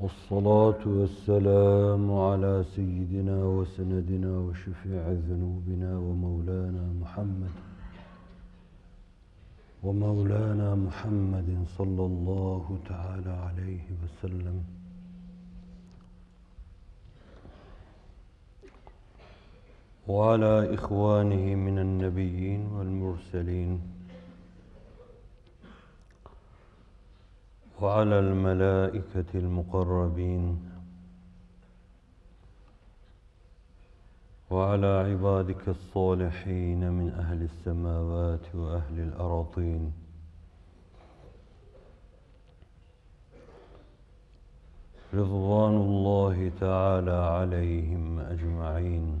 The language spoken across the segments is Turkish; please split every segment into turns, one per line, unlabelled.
والصلاة والسلام على سيدنا وسندنا وشفيع ذنوبنا ومولانا محمد ومولانا محمد صلى الله تعالى عليه وسلم. وعلى إخوانه من النبيين والمرسلين وعلى الملائكة المقربين وعلى عبادك الصالحين من أهل السماوات وأهل الأراضين. رضوان الله تعالى عليهم أجمعين.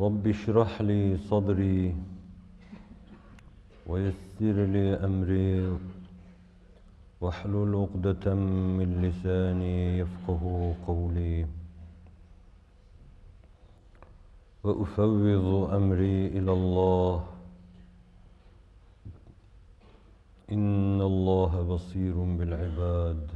رب اشرح لي صدري ويسر لي أمري واحلل عقدة من لساني يفقه قولي. وأفوض أمري إلى الله. إن الله بصير بالعباد.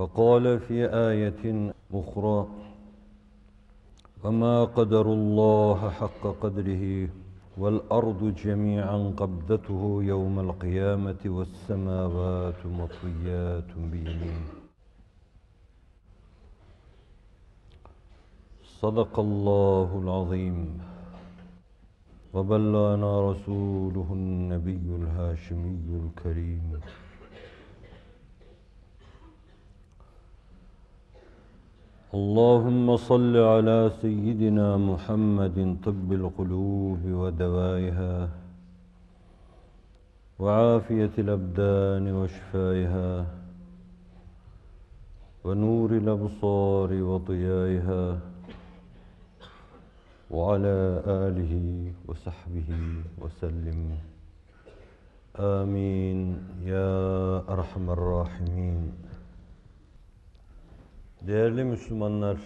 وقال في آية أخرى وما قدر الله حق قدره والأرض جميعا قبضته يوم القيامة والسماوات مطويات بيمين صدق الله العظيم. وبلغنا رسوله النبي الهاشمي الكريم. اللهم صل على سيدنا محمد طب القلوب ودوائها وعافية الأبدان وشفائها ونور الأبصار وضيائها وعلى آله وصحبه وسلم. آمين. يا أرحم الراحمين. Değerli Müslümanlar,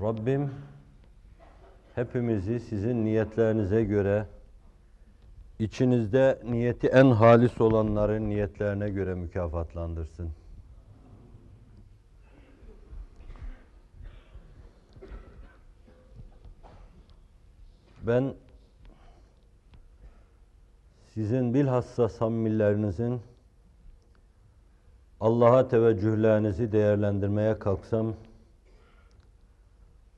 Rabbim hepimizi sizin niyetlerinize göre içinizde niyeti en halis olanların niyetlerine göre mükafatlandırsın. Ben sizin bilhassa samimilerinizin Allah'a teveccühlerinizi değerlendirmeye kalksam,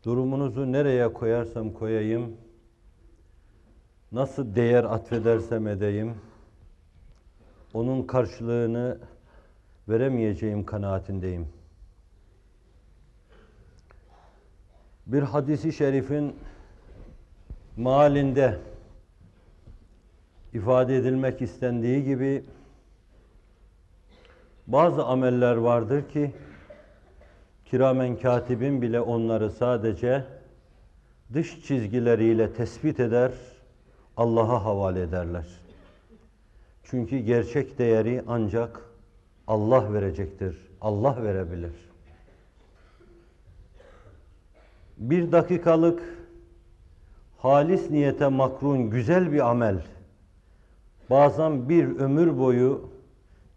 durumunuzu nereye koyarsam koyayım, nasıl değer atfedersem edeyim, onun karşılığını veremeyeceğim kanaatindeyim. Bir hadisi şerifin malinde ifade edilmek istendiği gibi Bazı ameller vardır ki kiramen katibin bile onları sadece dış çizgileriyle tespit eder, Allah'a havale ederler. Çünkü gerçek değeri ancak Allah verecektir. Allah verebilir. Bir dakikalık halis niyete makrun güzel bir amel bazen bir ömür boyu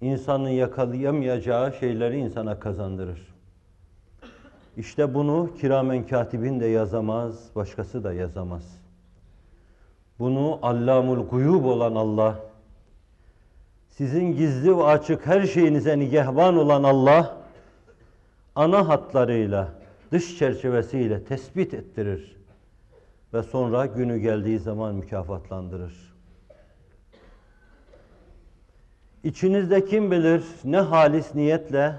insanın yakalayamayacağı şeyleri insana kazandırır. İşte bunu kiramen katibin de yazamaz, başkası da yazamaz. Bunu Allamul Guyub olan Allah, sizin gizli ve açık her şeyinize nigehban olan Allah, ana hatlarıyla, dış çerçevesiyle tespit ettirir ve sonra günü geldiği zaman mükafatlandırır. İçinizde kim bilir ne halis niyetle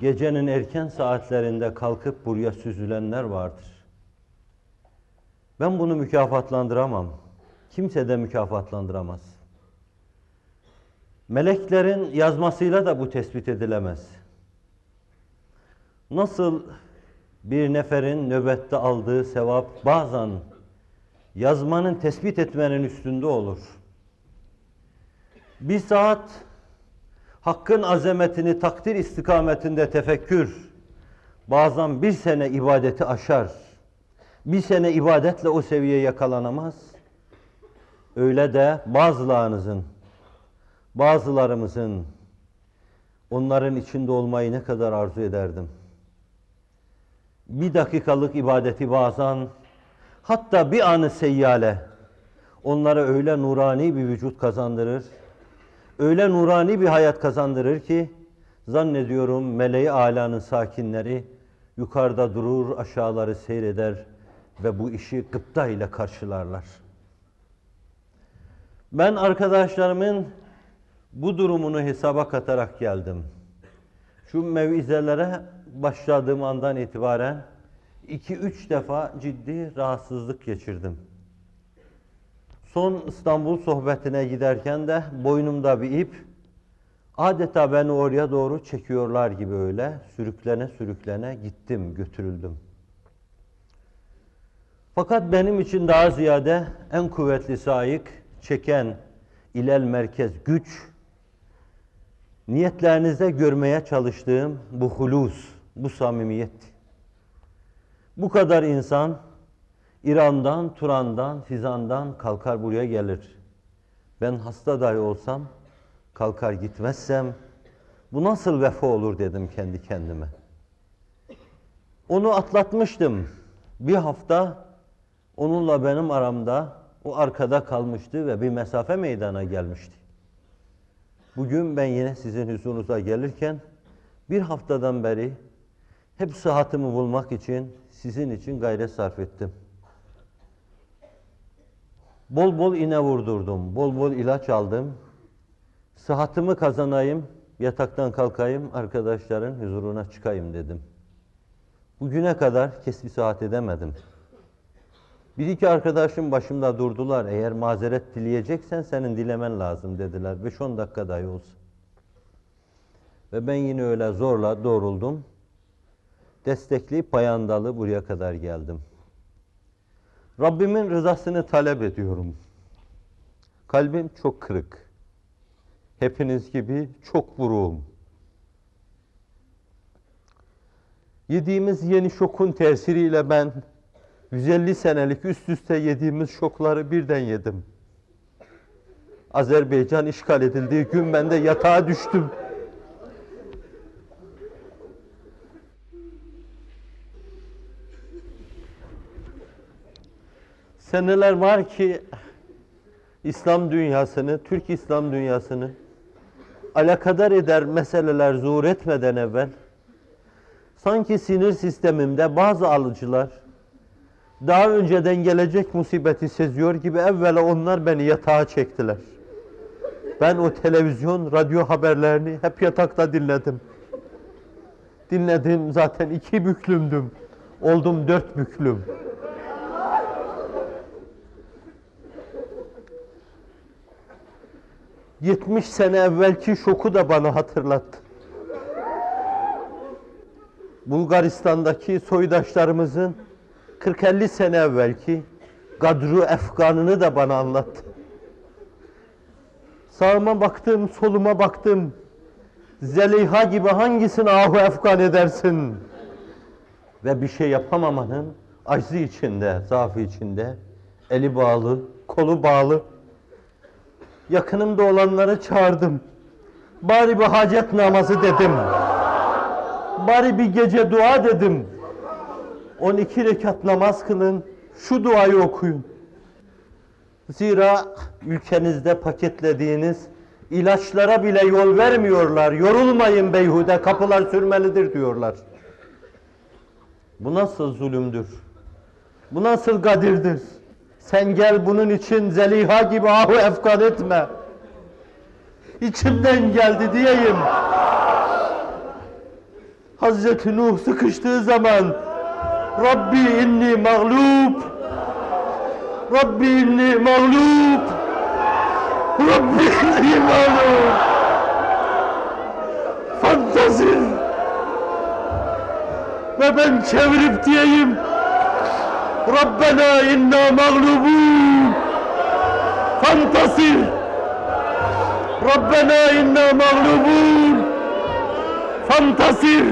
gecenin erken saatlerinde kalkıp buraya süzülenler vardır. Ben bunu mükafatlandıramam. Kimse de mükafatlandıramaz. Meleklerin yazmasıyla da bu tespit edilemez. Nasıl bir neferin nöbette aldığı sevap bazen yazmanın tespit etmenin üstünde olur. Bir saat Hakkın azametini takdir istikametinde tefekkür bazen bir sene ibadeti aşar. Bir sene ibadetle o seviyeye yakalanamaz. Öyle de bazılarınızın, bazılarımızın onların içinde olmayı ne kadar arzu ederdim. Bir dakikalık ibadeti bazen hatta bir anı seyyale onlara öyle nurani bir vücut kazandırır öyle nurani bir hayat kazandırır ki zannediyorum meleği alanın sakinleri yukarıda durur, aşağıları seyreder ve bu işi gıpta ile karşılarlar. Ben arkadaşlarımın bu durumunu hesaba katarak geldim. Şu mevizelere başladığım andan itibaren iki üç defa ciddi rahatsızlık geçirdim. Son İstanbul sohbetine giderken de boynumda bir ip adeta beni oraya doğru çekiyorlar gibi öyle sürüklene sürüklene gittim, götürüldüm. Fakat benim için daha ziyade en kuvvetli sayık, çeken ilel merkez güç, niyetlerinizde görmeye çalıştığım bu hulus, bu samimiyet. Bu kadar insan İran'dan, Turan'dan, Fizan'dan kalkar buraya gelir. Ben hasta dahi olsam, kalkar gitmezsem bu nasıl vefa olur dedim kendi kendime. Onu atlatmıştım. Bir hafta onunla benim aramda o arkada kalmıştı ve bir mesafe meydana gelmişti. Bugün ben yine sizin huzurunuza gelirken bir haftadan beri hep sıhhatimi bulmak için sizin için gayret sarf ettim. Bol bol iğne vurdurdum, bol bol ilaç aldım. Sıhhatimi kazanayım, yataktan kalkayım, arkadaşların huzuruna çıkayım dedim. Bugüne kadar kesbi saat edemedim. Bir iki arkadaşım başımda durdular. Eğer mazeret dileyeceksen senin dilemen lazım dediler. 5-10 dakika dahi olsa. Ve ben yine öyle zorla doğruldum. Destekli payandalı buraya kadar geldim. Rabbimin rızasını talep ediyorum. Kalbim çok kırık. Hepiniz gibi çok vuruğum. Yediğimiz yeni şokun tesiriyle ben 150 senelik üst üste yediğimiz şokları birden yedim. Azerbaycan işgal edildiği gün ben de yatağa düştüm. Seneler var ki İslam dünyasını, Türk İslam dünyasını alakadar eder meseleler zuhur etmeden evvel sanki sinir sistemimde bazı alıcılar daha önceden gelecek musibeti seziyor gibi evvela onlar beni yatağa çektiler. Ben o televizyon, radyo haberlerini hep yatakta dinledim. Dinledim zaten iki büklümdüm. Oldum dört büklüm. 70 sene evvelki şoku da bana hatırlattı. Bulgaristan'daki soydaşlarımızın 40-50 sene evvelki Gadru Efgan'ını da bana anlattı. Sağıma baktım, soluma baktım. Zeliha gibi hangisini ahu efkan edersin? Ve bir şey yapamamanın aczi içinde, zaafı içinde, eli bağlı, kolu bağlı. Yakınımda olanları çağırdım. Bari bir hacet namazı dedim. Bari bir gece dua dedim. 12 rekat namaz kılın, şu duayı okuyun. Zira ülkenizde paketlediğiniz ilaçlara bile yol vermiyorlar. Yorulmayın beyhude, kapılar sürmelidir diyorlar. Bu nasıl zulümdür? Bu nasıl gadirdir? Sen gel bunun için Zeliha gibi ahu efkan etme. İçimden geldi diyeyim. Hazreti Nuh sıkıştığı zaman Rabbi inni mağlup Rabbi inni mağlup Rabbi inni mağlup Fantazir ve ben çevirip diyeyim Rabbena inna mağlubun Fantasir. Rabbena inna mağlubun Fantasir.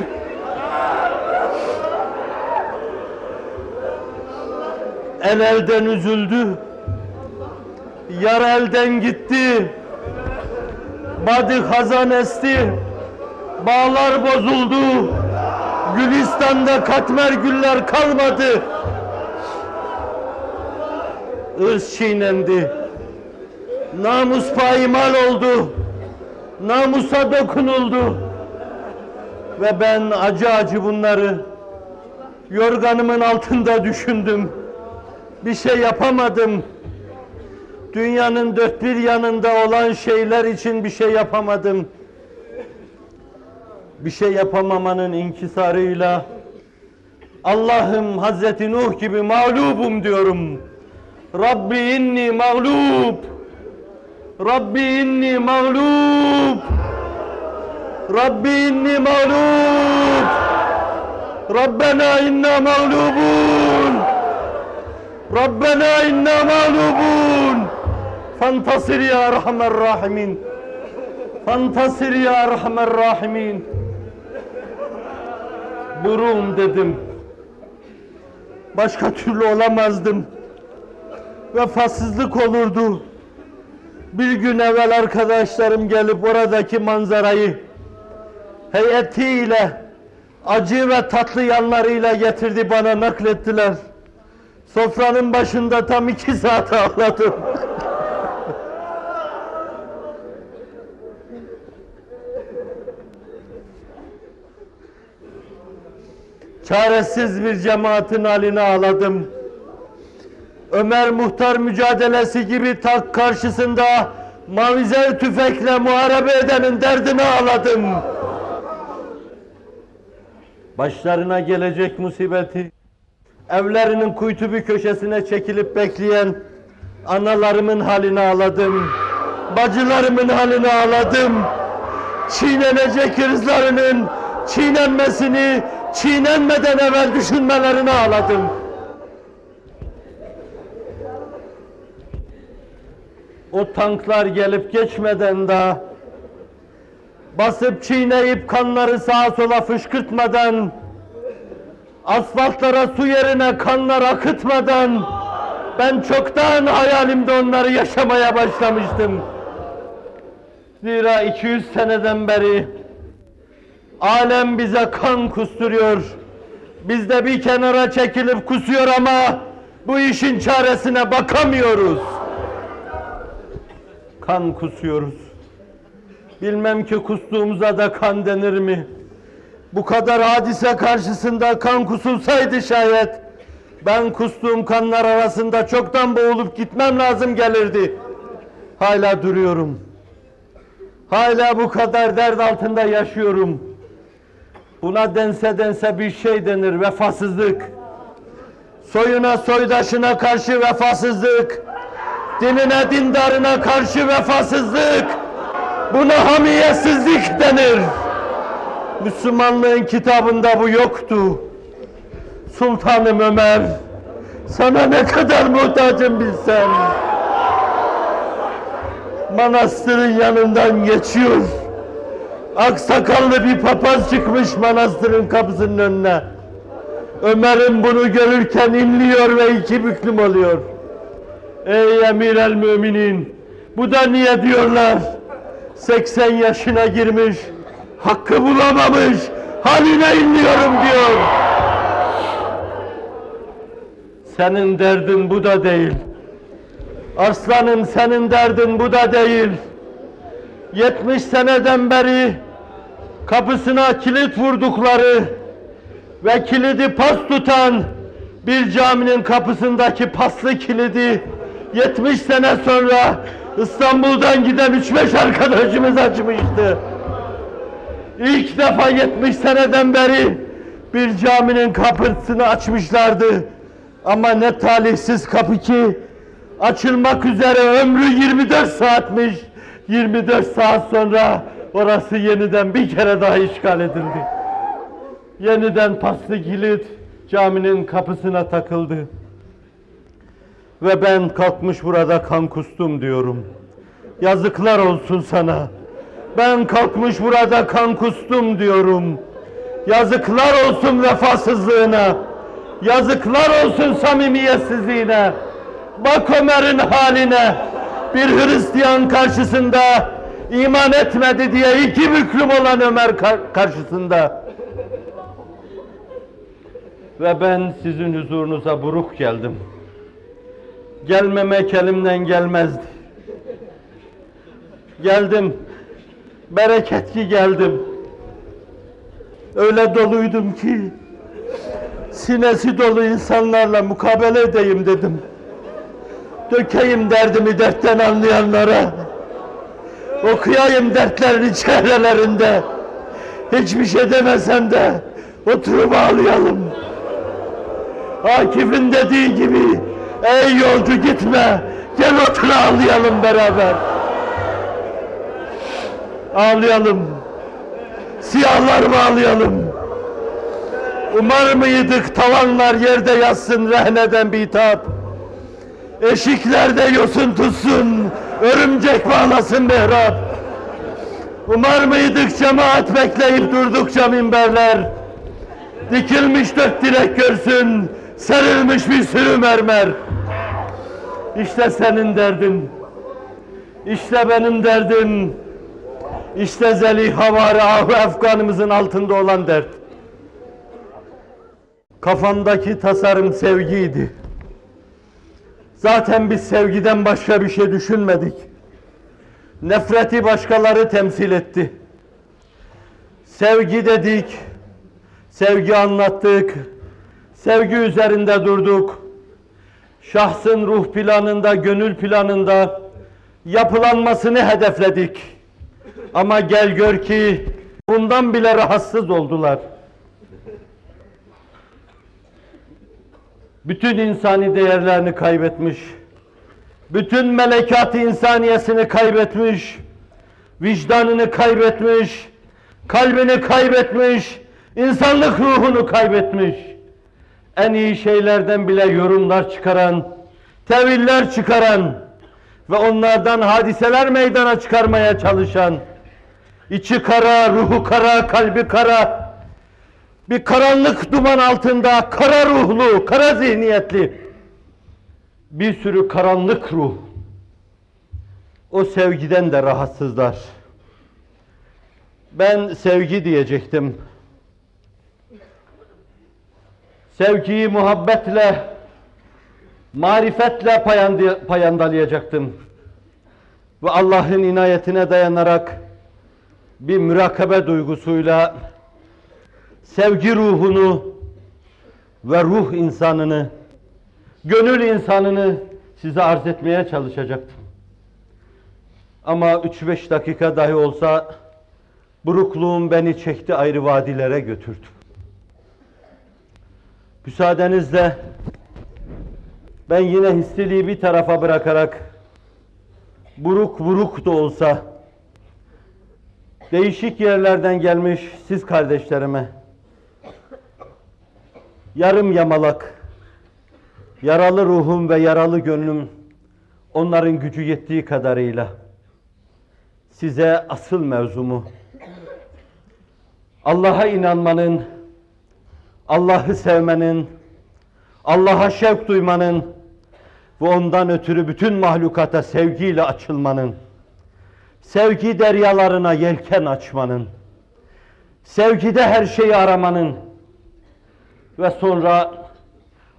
El elden üzüldü. Yar elden gitti. Badi hazan esti. Bağlar bozuldu. Gülistan'da katmer güller kalmadı ırz çiğnendi. Namus payimal oldu. Namusa dokunuldu. Ve ben acı acı bunları yorganımın altında düşündüm. Bir şey yapamadım. Dünyanın dört bir yanında olan şeyler için bir şey yapamadım. Bir şey yapamamanın inkisarıyla Allah'ım Hazreti Nuh gibi mağlubum diyorum. Rabbi inni mağlub. Rabbi inni mağlub. Rabbi inni mağlub. Rabbena inna mağlubun. Rabbena inna mağlubun. Fantasir ya Rahman Rahimin. Fantasir ya Rahman Rahimin. Burum dedim. Başka türlü olamazdım vefasızlık olurdu. Bir gün evvel arkadaşlarım gelip oradaki manzarayı heyetiyle acı ve tatlı yanlarıyla getirdi bana naklettiler. Sofranın başında tam iki saat ağladım. Çaresiz bir cemaatin haline ağladım. Ömer Muhtar mücadelesi gibi tak karşısında mavize tüfekle muharebe edenin derdini ağladım. Başlarına gelecek musibeti, evlerinin kuytu bir köşesine çekilip bekleyen analarımın halini ağladım. Bacılarımın halini ağladım. Çiğnenecek hırzlarının çiğnenmesini çiğnenmeden evvel düşünmelerini ağladım. O tanklar gelip geçmeden daha basıp çiğneyip kanları sağa sola fışkırtmadan asfaltlara su yerine kanlar akıtmadan ben çoktan hayalimde onları yaşamaya başlamıştım. Zira 200 seneden beri alem bize kan kusturuyor. Biz de bir kenara çekilip kusuyor ama bu işin çaresine bakamıyoruz kan kusuyoruz. Bilmem ki kustuğumuza da kan denir mi? Bu kadar hadise karşısında kan kusulsaydı şayet ben kustuğum kanlar arasında çoktan boğulup gitmem lazım gelirdi. Hala duruyorum. Hala bu kadar dert altında yaşıyorum. Buna dense dense bir şey denir vefasızlık. Soyuna soydaşına karşı vefasızlık dinine dindarına karşı vefasızlık, Buna hamiyetsizlik denir. Müslümanlığın kitabında bu yoktu. Sultanım Ömer, sana ne kadar muhtacım bilsen. Manastırın yanından geçiyor. Aksakallı bir papaz çıkmış manastırın kapısının önüne. Ömer'in bunu görürken inliyor ve iki büklüm oluyor. Ey emir el müminin, bu da niye diyorlar? 80 yaşına girmiş, hakkı bulamamış, haline inliyorum diyor. Senin derdin bu da değil. Arslanım senin derdin bu da değil. 70 seneden beri kapısına kilit vurdukları ve kilidi pas tutan bir caminin kapısındaki paslı kilidi 70 sene sonra İstanbul'dan giden 3-5 arkadaşımız açmıştı. İlk defa 70 seneden beri bir caminin kapısını açmışlardı. Ama ne talihsiz kapı ki açılmak üzere ömrü 24 saatmiş. 24 saat sonra orası yeniden bir kere daha işgal edildi. Yeniden paslı kilit caminin kapısına takıldı. Ve ben kalkmış burada kan kustum diyorum. Yazıklar olsun sana. Ben kalkmış burada kan kustum diyorum. Yazıklar olsun vefasızlığına. Yazıklar olsun samimiyetsizliğine. Bak Ömer'in haline. Bir Hristiyan karşısında iman etmedi diye iki büklüm olan Ömer kar- karşısında. Ve ben sizin huzurunuza buruk geldim. Gelmemek elimden gelmezdi. Geldim. Bereketli geldim. Öyle doluydum ki sinesi dolu insanlarla mukabele edeyim dedim. Dökeyim derdimi dertten anlayanlara. Okuyayım dertlerini çehrelerinde. Hiçbir şey demesem de oturup ağlayalım. Akif'in dediği gibi ey yolcu gitme gel otur ağlayalım beraber. Ağlayalım. Siyahlar mı ağlayalım? Umar mıydık tavanlar yerde yatsın rehneden bitap. Eşiklerde yosun tutsun, örümcek bağlasın mihrap. Umar mıydık cemaat bekleyip durdukça minberler. Dikilmiş dört direk görsün, serilmiş bir sürü mermer. İşte senin derdin, işte benim derdim, işte Zeliha var ah Afganımızın altında olan dert. Kafamdaki tasarım sevgiydi. Zaten biz sevgiden başka bir şey düşünmedik. Nefreti başkaları temsil etti. Sevgi dedik, sevgi anlattık, sevgi üzerinde durduk. Şahsın ruh planında, gönül planında yapılanmasını hedefledik. Ama gel gör ki bundan bile rahatsız oldular. Bütün insani değerlerini kaybetmiş. Bütün melekat-ı insaniyesini kaybetmiş. Vicdanını kaybetmiş. Kalbini kaybetmiş. insanlık ruhunu kaybetmiş. En iyi şeylerden bile yorumlar çıkaran, teviller çıkaran ve onlardan hadiseler meydana çıkarmaya çalışan, içi kara, ruhu kara, kalbi kara, bir karanlık duman altında kara ruhlu, kara zihniyetli bir sürü karanlık ruh. O sevgiden de rahatsızlar. Ben sevgi diyecektim. Sevgiyi muhabbetle, marifetle payandalayacaktım. Ve Allah'ın inayetine dayanarak bir mürakabe duygusuyla sevgi ruhunu ve ruh insanını, gönül insanını size arz etmeye çalışacaktım. Ama 3-5 dakika dahi olsa burukluğum beni çekti ayrı vadilere götürdü. Müsaadenizle ben yine hissiliği bir tarafa bırakarak buruk buruk da olsa Değişik yerlerden gelmiş siz kardeşlerime yarım yamalak yaralı ruhum ve yaralı gönlüm onların gücü yettiği kadarıyla size asıl mevzumu Allah'a inanmanın, Allah'ı sevmenin, Allah'a şevk duymanın ve ondan ötürü bütün mahlukata sevgiyle açılmanın, sevgi deryalarına yelken açmanın, sevgide her şeyi aramanın ve sonra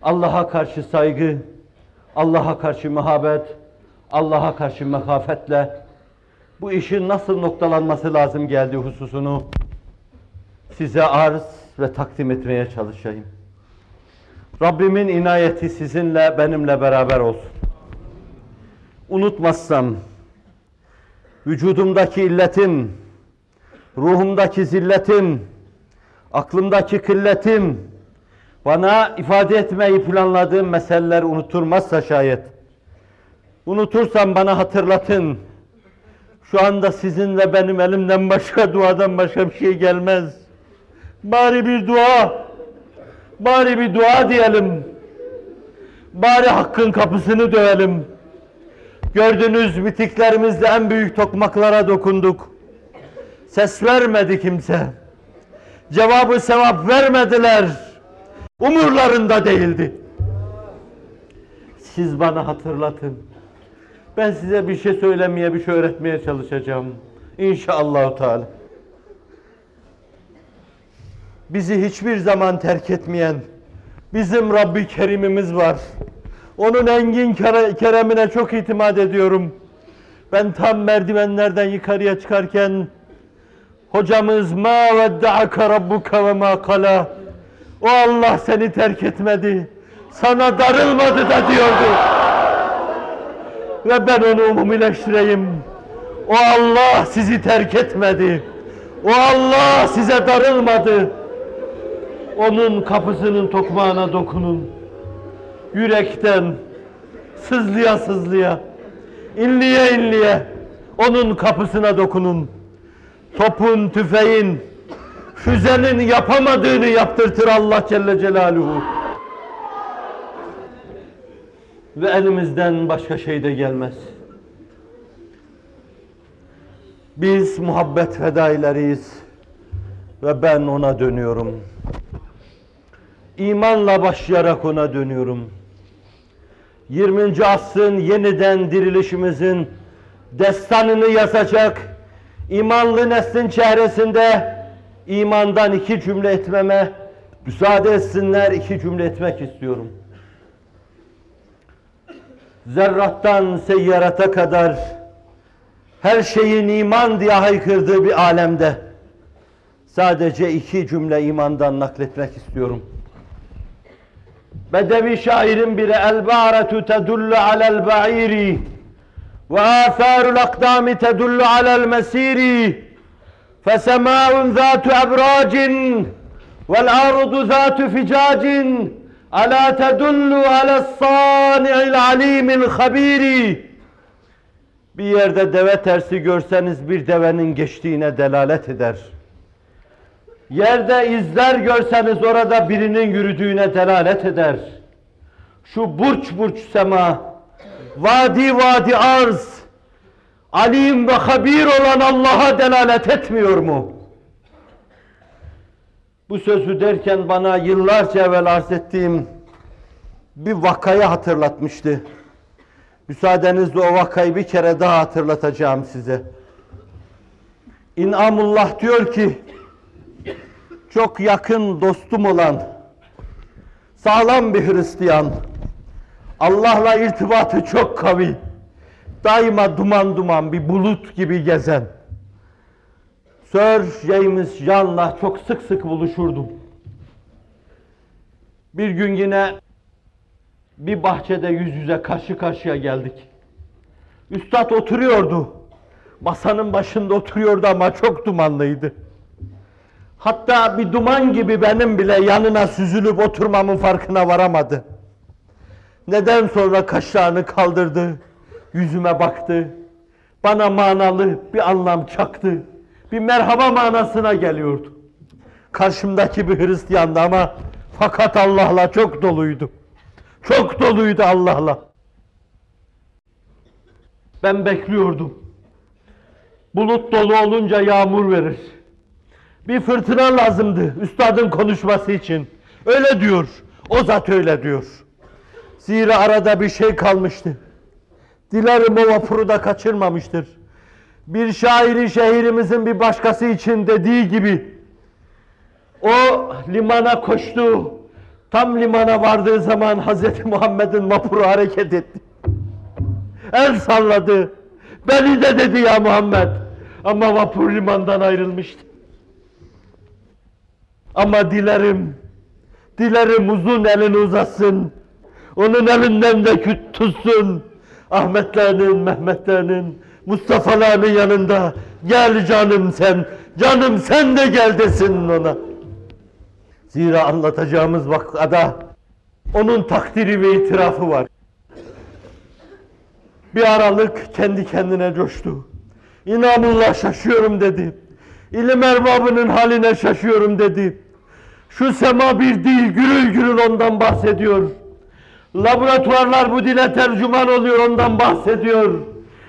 Allah'a karşı saygı, Allah'a karşı muhabbet, Allah'a karşı mehafetle bu işin nasıl noktalanması lazım geldiği hususunu size arz ve takdim etmeye çalışayım. Rabbimin inayeti sizinle benimle beraber olsun. Unutmazsam vücudumdaki illetim, ruhumdaki zilletim, aklımdaki killetim, bana ifade etmeyi planladığım meseleler unuturmazsa şayet, unutursam bana hatırlatın. Şu anda sizinle benim elimden başka duadan başka bir şey gelmez. Bari bir dua, bari bir dua diyelim. Bari hakkın kapısını dövelim. Gördünüz bitiklerimizle en büyük tokmaklara dokunduk. Ses vermedi kimse. Cevabı sevap vermediler. Umurlarında değildi. Siz bana hatırlatın. Ben size bir şey söylemeye, bir şey öğretmeye çalışacağım. İnşallah Teala. Bizi hiçbir zaman terk etmeyen bizim Rabbi Kerim'imiz var. Onun engin kere- keremine çok itimat ediyorum. Ben tam merdivenlerden yukarıya çıkarken hocamız ma vedda'aka rabbuka ve ma kala o Allah seni terk etmedi. Sana darılmadı da diyordu. Ve ben onu umumileştireyim. O Allah sizi terk etmedi. O Allah size darılmadı. Onun kapısının tokmağına dokunun. Yürekten sızlıya sızlıya, inliye inliye onun kapısına dokunun. Topun, tüfeğin, füzenin yapamadığını yaptırtır Allah Celle Celaluhu. Ve elimizden başka şey de gelmez. Biz muhabbet fedaileriyiz ve ben ona dönüyorum. İmanla başlayarak ona dönüyorum. 20. asrın yeniden dirilişimizin destanını yazacak imanlı neslin çehresinde imandan iki cümle etmeme müsaade etsinler iki cümle etmek istiyorum. Zerrattan seyyarata kadar her şeyin iman diye haykırdığı bir alemde sadece iki cümle imandan nakletmek istiyorum. Bedevi şairin biri el-ba'retu tedullu alel ba'iri. Ve atharul akdami tedullu alel mesiri. Fesemaun zatu ebracin vel ardu zatu ficacin ala tedullu alel sani'il alimil habiri bir yerde deve tersi görseniz bir devenin geçtiğine delalet eder. Yerde izler görseniz orada birinin yürüdüğüne delalet eder. Şu burç burç sema, vadi vadi arz, alim ve habir olan Allah'a delalet etmiyor mu? Bu sözü derken bana yıllarca evvel arz ettiğim bir vakayı hatırlatmıştı. Müsaadenizle o vakayı bir kere daha hatırlatacağım size. İnamullah diyor ki, çok yakın dostum olan sağlam bir Hristiyan Allah'la irtibatı çok kavi daima duman duman bir bulut gibi gezen Sir James John'la çok sık sık buluşurdum. Bir gün yine bir bahçede yüz yüze karşı karşıya geldik. Üstad oturuyordu. Masanın başında oturuyordu ama çok dumanlıydı. Hatta bir duman gibi benim bile yanına süzülüp oturmamın farkına varamadı. Neden sonra kaşlarını kaldırdı, yüzüme baktı, bana manalı bir anlam çaktı. bir merhaba manasına geliyordu. Karşımdaki bir Hristiyandı ama fakat Allah'la çok doluydu. Çok doluydu Allah'la. Ben bekliyordum. Bulut dolu olunca yağmur verir. Bir fırtına lazımdı üstadın konuşması için. Öyle diyor. O zat öyle diyor. Zira arada bir şey kalmıştı. Dilerim o vapuru da kaçırmamıştır. Bir şairi şehrimizin bir başkası için dediği gibi o limana koştu. Tam limana vardığı zaman Hz. Muhammed'in vapuru hareket etti. El salladı. Beni de dedi ya Muhammed. Ama vapur limandan ayrılmıştı. Ama dilerim, dilerim uzun elini uzatsın. Onun elinden de küt tutsun. Ahmetlerinin, Mehmetlerinin, Mustafa'larının yanında gel canım sen, canım sen de gel desin ona. Zira anlatacağımız vakada onun takdiri ve itirafı var. Bir aralık kendi kendine coştu. İnanullah şaşıyorum dedi. İlim erbabının haline şaşıyorum dedi. Şu sema bir değil gürül gürül ondan bahsediyor. Laboratuvarlar bu dile tercüman oluyor ondan bahsediyor.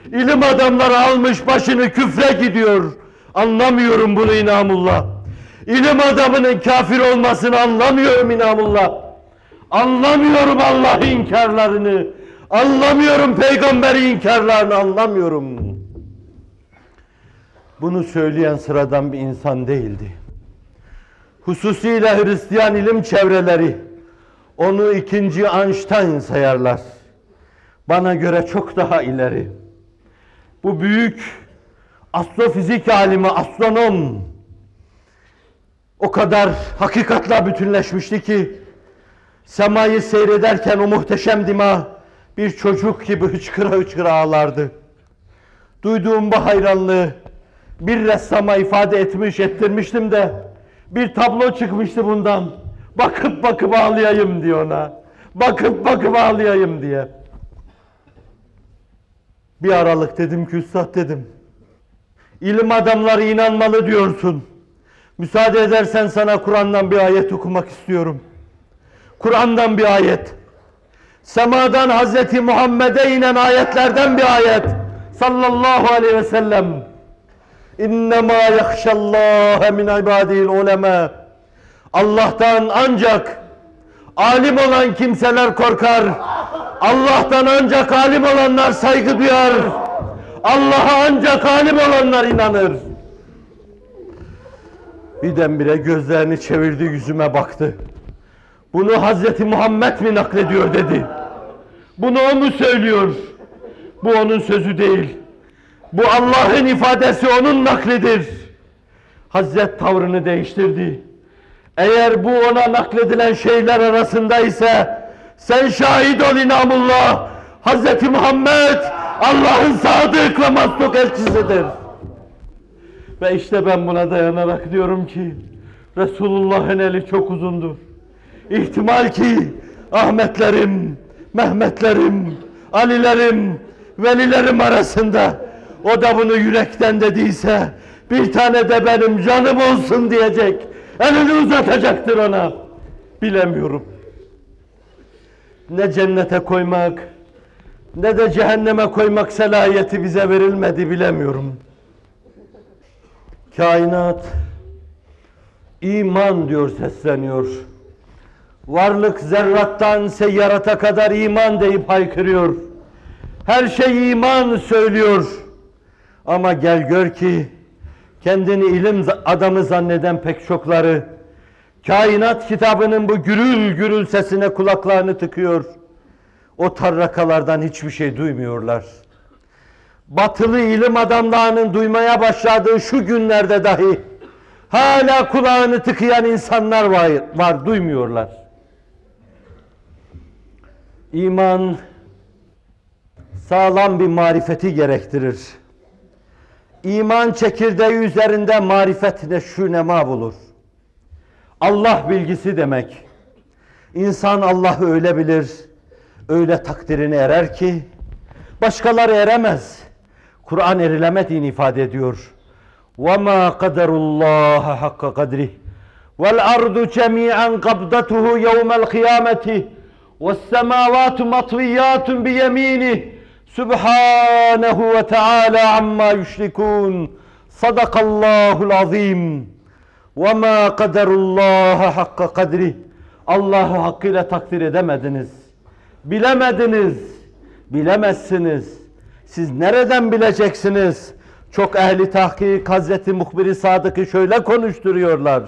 İlim adamları almış başını küfre gidiyor. Anlamıyorum bunu inamullah. İlim adamının kafir olmasını anlamıyorum inamullah. Anlamıyorum Allah inkarlarını. Anlamıyorum peygamberi inkarlarını anlamıyorum. Bunu söyleyen sıradan bir insan değildi. Hususiyle Hristiyan ilim çevreleri onu ikinci Einstein sayarlar. Bana göre çok daha ileri. Bu büyük astrofizik alimi, astronom o kadar hakikatla bütünleşmişti ki semayı seyrederken o muhteşem dima bir çocuk gibi hıçkıra hıçkıra ağlardı. Duyduğum bu hayranlığı bir ressama ifade etmiş, ettirmiştim de bir tablo çıkmıştı bundan. Bakıp bakıp ağlayayım diyor ona. Bakıp bakıp ağlayayım diye. Bir aralık dedim ki üstad dedim. İlim adamları inanmalı diyorsun. Müsaade edersen sana Kur'an'dan bir ayet okumak istiyorum. Kur'an'dan bir ayet. Semadan Hazreti Muhammed'e inen ayetlerden bir ayet. Sallallahu aleyhi ve sellem. İnnemâ yahşallâhe min ibâdihil ulema. Allah'tan ancak alim olan kimseler korkar. Allah'tan ancak alim olanlar saygı duyar. Allah'a ancak alim olanlar inanır. Birdenbire gözlerini çevirdi yüzüme baktı. Bunu Hazreti Muhammed mi naklediyor dedi. Bunu o mu söylüyor? Bu onun sözü değil. Bu Allah'ın ifadesi onun naklidir. Hazret tavrını değiştirdi. Eğer bu ona nakledilen şeyler arasında ise sen şahit ol inamullah. Hazreti Muhammed Allah'ın sadık ve masluk elçisidir. Ve işte ben buna dayanarak diyorum ki Resulullah'ın eli çok uzundur. İhtimal ki Ahmetlerim, Mehmetlerim, Alilerim, Velilerim arasında o da bunu yürekten dediyse bir tane de benim canım olsun diyecek. Elini uzatacaktır ona. Bilemiyorum. Ne cennete koymak ne de cehenneme koymak selahiyeti bize verilmedi bilemiyorum. Kainat iman diyor sesleniyor. Varlık zerrattan seyyarata kadar iman deyip haykırıyor. Her şey iman söylüyor. Ama gel gör ki kendini ilim adamı zanneden pek çokları kainat kitabının bu gürül gürül sesine kulaklarını tıkıyor. O tarrakalardan hiçbir şey duymuyorlar. Batılı ilim adamlarının duymaya başladığı şu günlerde dahi hala kulağını tıkayan insanlar var, var duymuyorlar. İman sağlam bir marifeti gerektirir İman çekirdeği üzerinde marifet neşü nema bulur. Allah bilgisi demek. İnsan Allah'ı öyle bilir, öyle takdirini erer ki başkaları eremez. Kur'an erilemediğini ifade ediyor. وما قدر الله حق قدره والأرض جميعا قبضته يوم القيامة والسماوات مطويات بيمينه Sübhanehu ve Teala amma yüşrikûn. Sadakallahul azim. Ve ma kaderullah hakka kadri. Allah'ı hakkıyla takdir edemediniz. Bilemediniz. Bilemezsiniz. Siz nereden bileceksiniz? Çok ehli tahkik Hazreti Muhbir-i Sadık'ı şöyle konuşturuyorlar.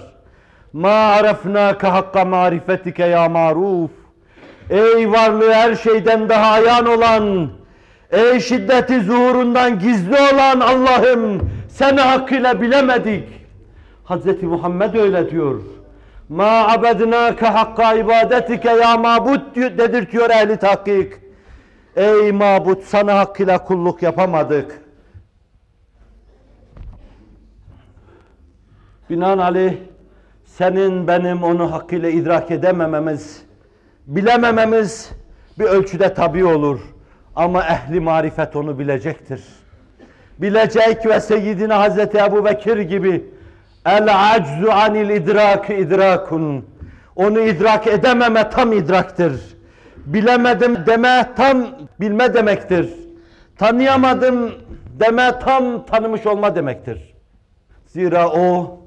Ma arefnâke hakka marifetike ya maruf. Ey varlığı her şeyden daha ayan olan, ey şiddeti zuhurundan gizli olan Allah'ım seni hakkıyla bilemedik. Hazreti Muhammed öyle diyor. Ma abednâke hakka ibadetike ya mabut dedirtiyor ehli tahkik. Ey mabut sana hakkıyla kulluk yapamadık. Binaenaleyh senin benim onu hakkıyla idrak edemememiz, bilemememiz bir ölçüde tabi olur. Ama ehli marifet onu bilecektir. Bilecek ve Seyyidina Hazreti Ebu Bekir gibi el aczu anil idrak idrakun. Onu idrak edememe tam idraktır. Bilemedim deme tam bilme demektir. Tanıyamadım deme tam tanımış olma demektir. Zira o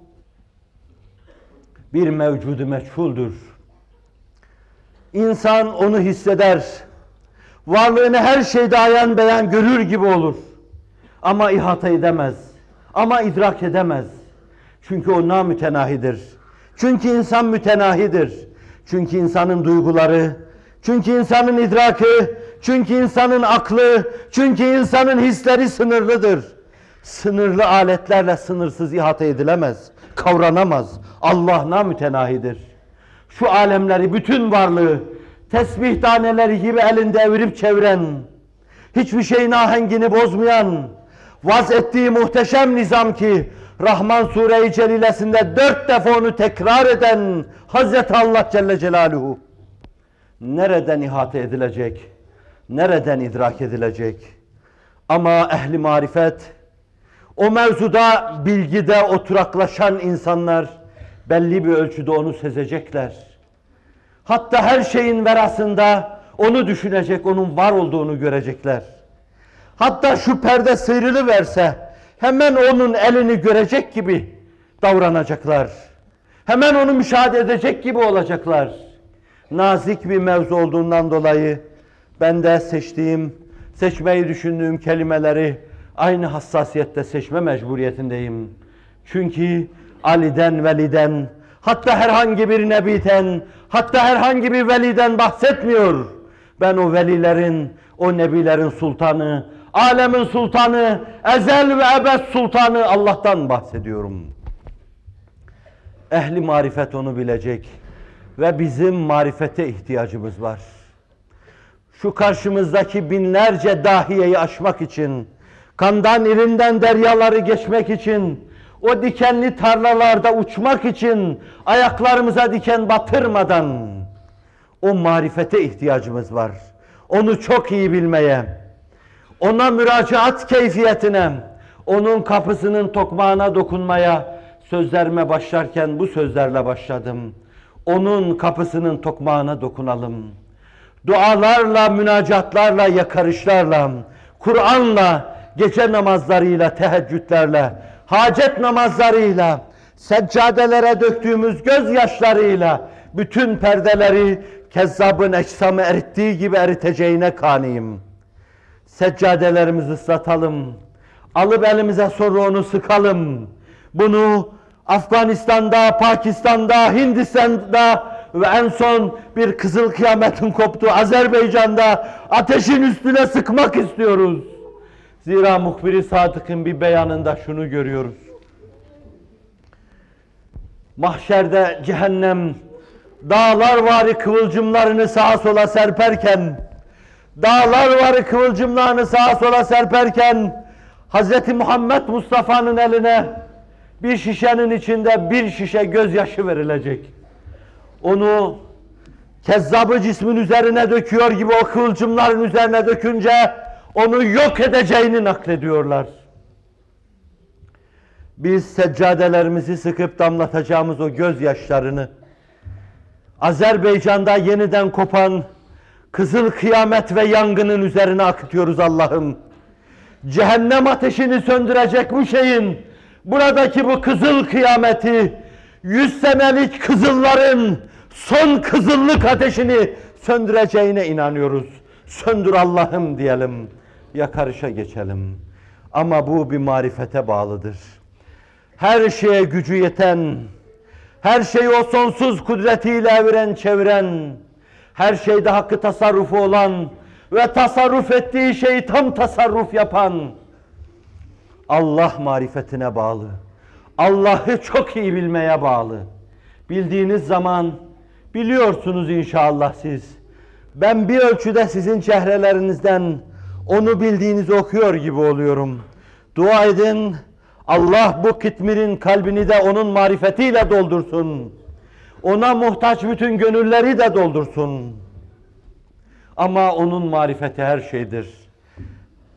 bir mevcudu meçhuldür. İnsan onu hisseder. Varlığını her şeyde ayan beyan görür gibi olur. Ama ihata edemez. Ama idrak edemez. Çünkü o namütenahidir. Çünkü insan mütenahidir. Çünkü insanın duyguları, çünkü insanın idrakı, çünkü insanın aklı, çünkü insanın hisleri sınırlıdır. Sınırlı aletlerle sınırsız ihata edilemez, kavranamaz. Allah namütenahidir. Şu alemleri, bütün varlığı, tesbih taneleri gibi elinde evirip çeviren, hiçbir şeyin ahengini bozmayan, vaz ettiği muhteşem nizam ki, Rahman Sure-i Celilesinde dört defa onu tekrar eden Hazreti Allah Celle Celaluhu nereden ihate edilecek, nereden idrak edilecek? Ama ehli marifet, o mevzuda bilgide oturaklaşan insanlar belli bir ölçüde onu sezecekler. Hatta her şeyin verasında onu düşünecek, onun var olduğunu görecekler. Hatta şu perde sıyrılıverse hemen onun elini görecek gibi davranacaklar. Hemen onu müşahede edecek gibi olacaklar. Nazik bir mevzu olduğundan dolayı ben de seçtiğim, seçmeyi düşündüğüm kelimeleri aynı hassasiyette seçme mecburiyetindeyim. Çünkü Ali'den, Veli'den, hatta herhangi bir nebiten, hatta herhangi bir veliden bahsetmiyor. Ben o velilerin, o nebilerin sultanı, alemin sultanı, ezel ve ebed sultanı Allah'tan bahsediyorum. Ehli marifet onu bilecek ve bizim marifete ihtiyacımız var. Şu karşımızdaki binlerce dahiyeyi aşmak için, kandan irinden deryaları geçmek için, o dikenli tarlalarda uçmak için, ayaklarımıza diken batırmadan, o marifete ihtiyacımız var. Onu çok iyi bilmeye, ona müracaat keyfiyetine, onun kapısının tokmağına dokunmaya sözlerime başlarken bu sözlerle başladım. Onun kapısının tokmağına dokunalım. Dualarla, münacatlarla, yakarışlarla, Kur'an'la, gece namazlarıyla, teheccüdlerle, hacet namazlarıyla, seccadelere döktüğümüz gözyaşlarıyla bütün perdeleri kezzabın ecsamı erittiği gibi eriteceğine kaniyim. Seccadelerimizi ıslatalım. Alıp elimize sonra onu sıkalım. Bunu Afganistan'da, Pakistan'da, Hindistan'da ve en son bir kızıl kıyametin koptuğu Azerbaycan'da ateşin üstüne sıkmak istiyoruz. Zira muhbiri Sadık'ın bir beyanında şunu görüyoruz. Mahşerde cehennem dağlar vari kıvılcımlarını sağa sola serperken dağlar vari kıvılcımlarını sağa sola serperken Hz. Muhammed Mustafa'nın eline bir şişenin içinde bir şişe gözyaşı verilecek. Onu kezzabı cismin üzerine döküyor gibi o kıvılcımların üzerine dökünce onu yok edeceğini naklediyorlar. biz seccadelerimizi sıkıp damlatacağımız o gözyaşlarını, Azerbaycan'da yeniden kopan kızıl kıyamet ve yangının üzerine akıtıyoruz Allah'ım. Cehennem ateşini söndürecek bu şeyin, buradaki bu kızıl kıyameti, yüz senelik kızılların son kızıllık ateşini söndüreceğine inanıyoruz. Söndür Allah'ım diyelim, yakarışa geçelim. Ama bu bir marifete bağlıdır. Her şeye gücü yeten, her şeyi o sonsuz kudretiyle eviren çeviren, her şeyde hakkı tasarrufu olan ve tasarruf ettiği şeyi tam tasarruf yapan Allah marifetine bağlı. Allah'ı çok iyi bilmeye bağlı. Bildiğiniz zaman biliyorsunuz inşallah siz. Ben bir ölçüde sizin çehrelerinizden onu bildiğinizi okuyor gibi oluyorum. Dua edin. Allah bu kitmirin kalbini de onun marifetiyle doldursun. Ona muhtaç bütün gönülleri de doldursun. Ama onun marifeti her şeydir.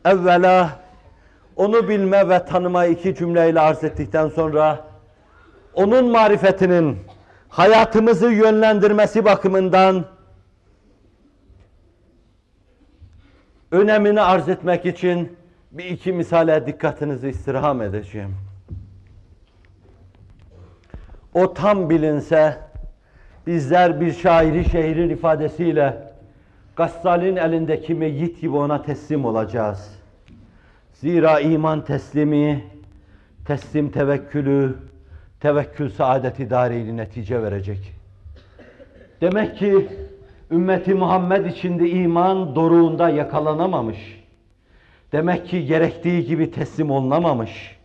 Evvela onu bilme ve tanıma iki cümleyle arz ettikten sonra onun marifetinin hayatımızı yönlendirmesi bakımından önemini arz etmek için bir iki misale dikkatinizi istirham edeceğim. O tam bilinse bizler bir şairi şehrin ifadesiyle Gassal'in elindeki meyyit gibi ona teslim olacağız. Zira iman teslimi, teslim tevekkülü, tevekkül saadeti dareyi netice verecek. Demek ki ümmeti Muhammed içinde iman doruğunda yakalanamamış. Demek ki gerektiği gibi teslim olunamamış.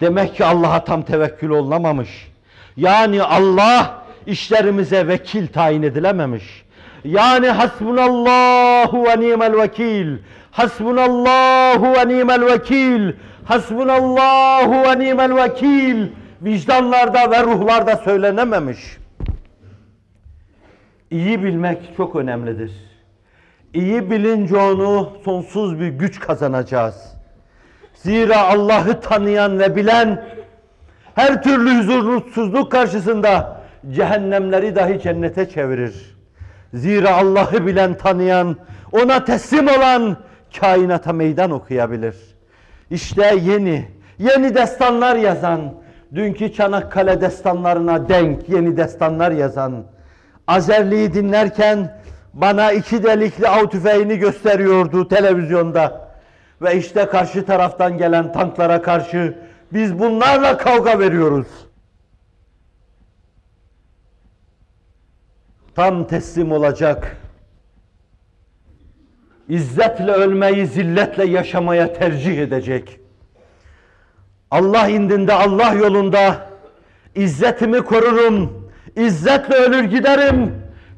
Demek ki Allah'a tam tevekkül olunamamış. Yani Allah işlerimize vekil tayin edilememiş. Yani hasbunallahu ve nimel vekil. Hasbunallahu ve nimel vekil. Hasbunallahu ve nimel vekil. Vicdanlarda ve ruhlarda söylenememiş. İyi bilmek çok önemlidir. İyi bilince onu sonsuz bir güç kazanacağız. Zira Allah'ı tanıyan ve bilen her türlü huzursuzluk karşısında cehennemleri dahi cennete çevirir. Zira Allah'ı bilen, tanıyan, ona teslim olan kainata meydan okuyabilir. İşte yeni, yeni destanlar yazan, dünkü Çanakkale destanlarına denk yeni destanlar yazan, Azerli'yi dinlerken bana iki delikli av tüfeğini gösteriyordu televizyonda. Ve işte karşı taraftan gelen tanklara karşı biz bunlarla kavga veriyoruz. Tam teslim olacak. İzzetle ölmeyi zilletle yaşamaya tercih edecek. Allah indinde Allah yolunda izzetimi korurum. İzzetle ölür giderim.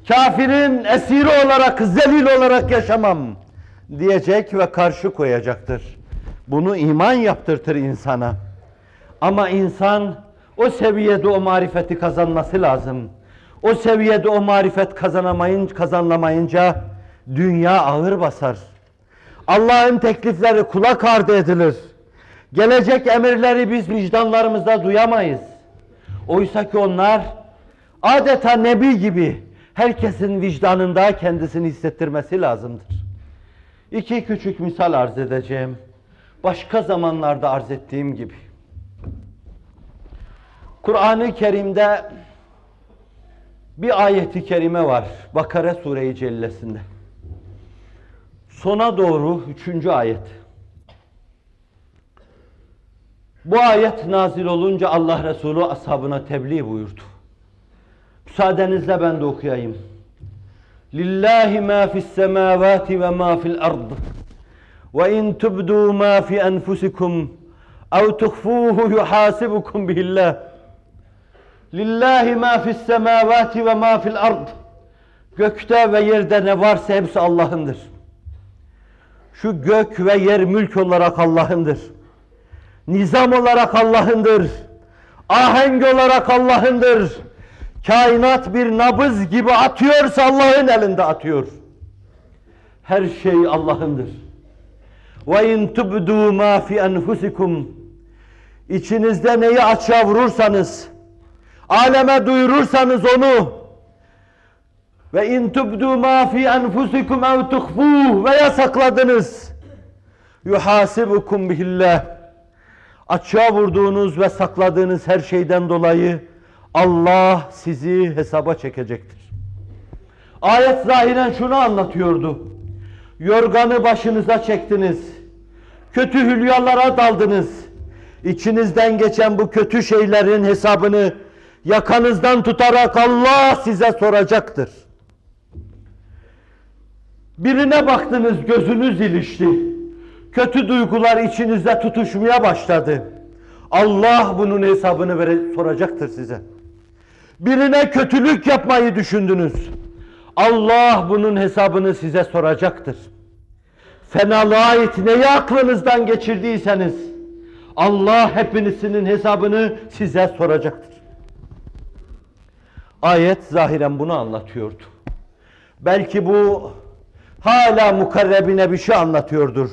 Kafirin esiri olarak, zelil olarak yaşamam diyecek ve karşı koyacaktır. Bunu iman yaptırtır insana. Ama insan o seviyede o marifeti kazanması lazım. O seviyede o marifet kazanamayın, kazanlamayınca dünya ağır basar. Allah'ın teklifleri kulak ardı edilir. Gelecek emirleri biz vicdanlarımızda duyamayız. Oysa ki onlar adeta nebi gibi herkesin vicdanında kendisini hissettirmesi lazımdır. İki küçük misal arz edeceğim. Başka zamanlarda arz ettiğim gibi. Kur'an-ı Kerim'de bir ayeti kerime var. Bakara Sure-i Cellesi'nde. Sona doğru üçüncü ayet. Bu ayet nazil olunca Allah Resulü ashabına tebliğ buyurdu. Müsaadenizle ben de okuyayım. Lillahi ma fis semavati ve ma fil ard. Ve in tubdu ma fi enfusikum ev tuhfuhu yuhasibukum bihillah. Lillahi ma fis semavati ve ma fil ard. Gökte ve yerde ne varsa hepsi Allah'ındır. Şu gök ve yer mülk olarak Allah'ındır. Nizam olarak Allah'ındır. Ahenk olarak Allah'ındır. Kainat bir nabız gibi atıyorsa Allah'ın elinde atıyor. Her şey Allah'ındır. Ve in tubdu ma fi İçinizde neyi açığa vurursanız, aleme duyurursanız onu ve in tubdu ma fi enfusikum ev tuhfuh veya sakladınız yuhasibukum bihillah açığa vurduğunuz ve sakladığınız her şeyden dolayı Allah sizi hesaba çekecektir. Ayet zahiren şunu anlatıyordu. Yorganı başınıza çektiniz. Kötü hülyalara daldınız. İçinizden geçen bu kötü şeylerin hesabını yakanızdan tutarak Allah size soracaktır. Birine baktınız gözünüz ilişti. Kötü duygular içinizde tutuşmaya başladı. Allah bunun hesabını vere, soracaktır size. Birine kötülük yapmayı düşündünüz. Allah bunun hesabını size soracaktır. Fenalığa ait neyi aklınızdan geçirdiyseniz Allah hepinizin hesabını size soracaktır. Ayet zahiren bunu anlatıyordu. Belki bu hala mukarrebine bir şey anlatıyordur.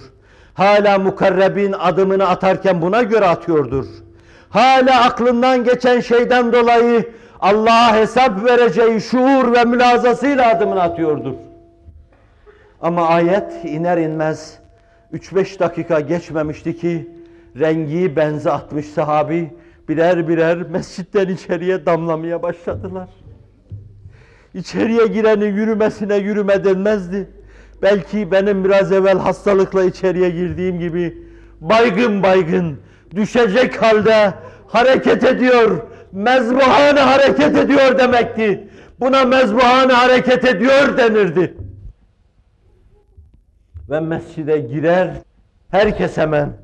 Hala mukarrebin adımını atarken buna göre atıyordur. Hala aklından geçen şeyden dolayı Allah'a hesap vereceği şuur ve mülazasıyla adımını atıyordur. Ama ayet iner inmez 3-5 dakika geçmemişti ki rengi benzi atmış sahabi birer birer mescitten içeriye damlamaya başladılar. İçeriye girenin yürümesine yürüme denmezdi. Belki benim biraz evvel hastalıkla içeriye girdiğim gibi baygın baygın düşecek halde hareket ediyor, mezbuhane hareket ediyor demekti. Buna mezbuhane hareket ediyor denirdi. Ve mescide girer, herkes hemen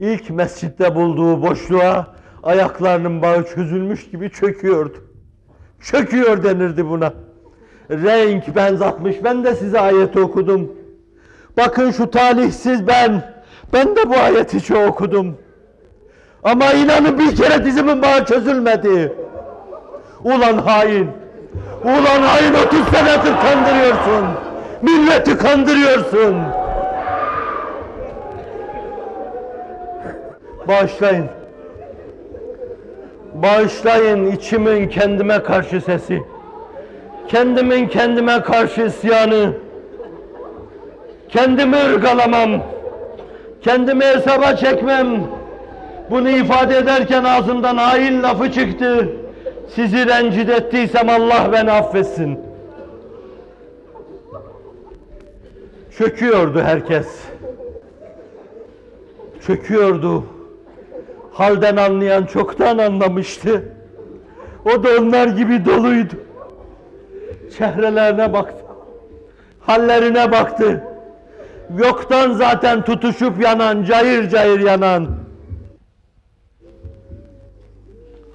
ilk mescitte bulduğu boşluğa ayaklarının bağı çözülmüş gibi çöküyordu. Çöküyor denirdi buna. Renk benzatmış. Ben de size ayeti okudum. Bakın şu talihsiz ben. Ben de bu ayeti çok okudum. Ama inanın bir kere dizimin bağı çözülmedi. Ulan hain. Ulan hain 30 senedir kandırıyorsun. Milleti kandırıyorsun. Bağışlayın. Bağışlayın içimin kendime karşı sesi. Kendimin kendime karşı isyanı. Kendimi ırgalamam. Kendimi hesaba çekmem. Bunu ifade ederken ağzımdan hain lafı çıktı. Sizi rencide ettiysem Allah beni affetsin. Çöküyordu herkes. Çöküyordu. Halden anlayan çoktan anlamıştı. O da onlar gibi doluydu. Çehrelerine baktı. Hallerine baktı. Yoktan zaten tutuşup yanan, cayır cayır yanan.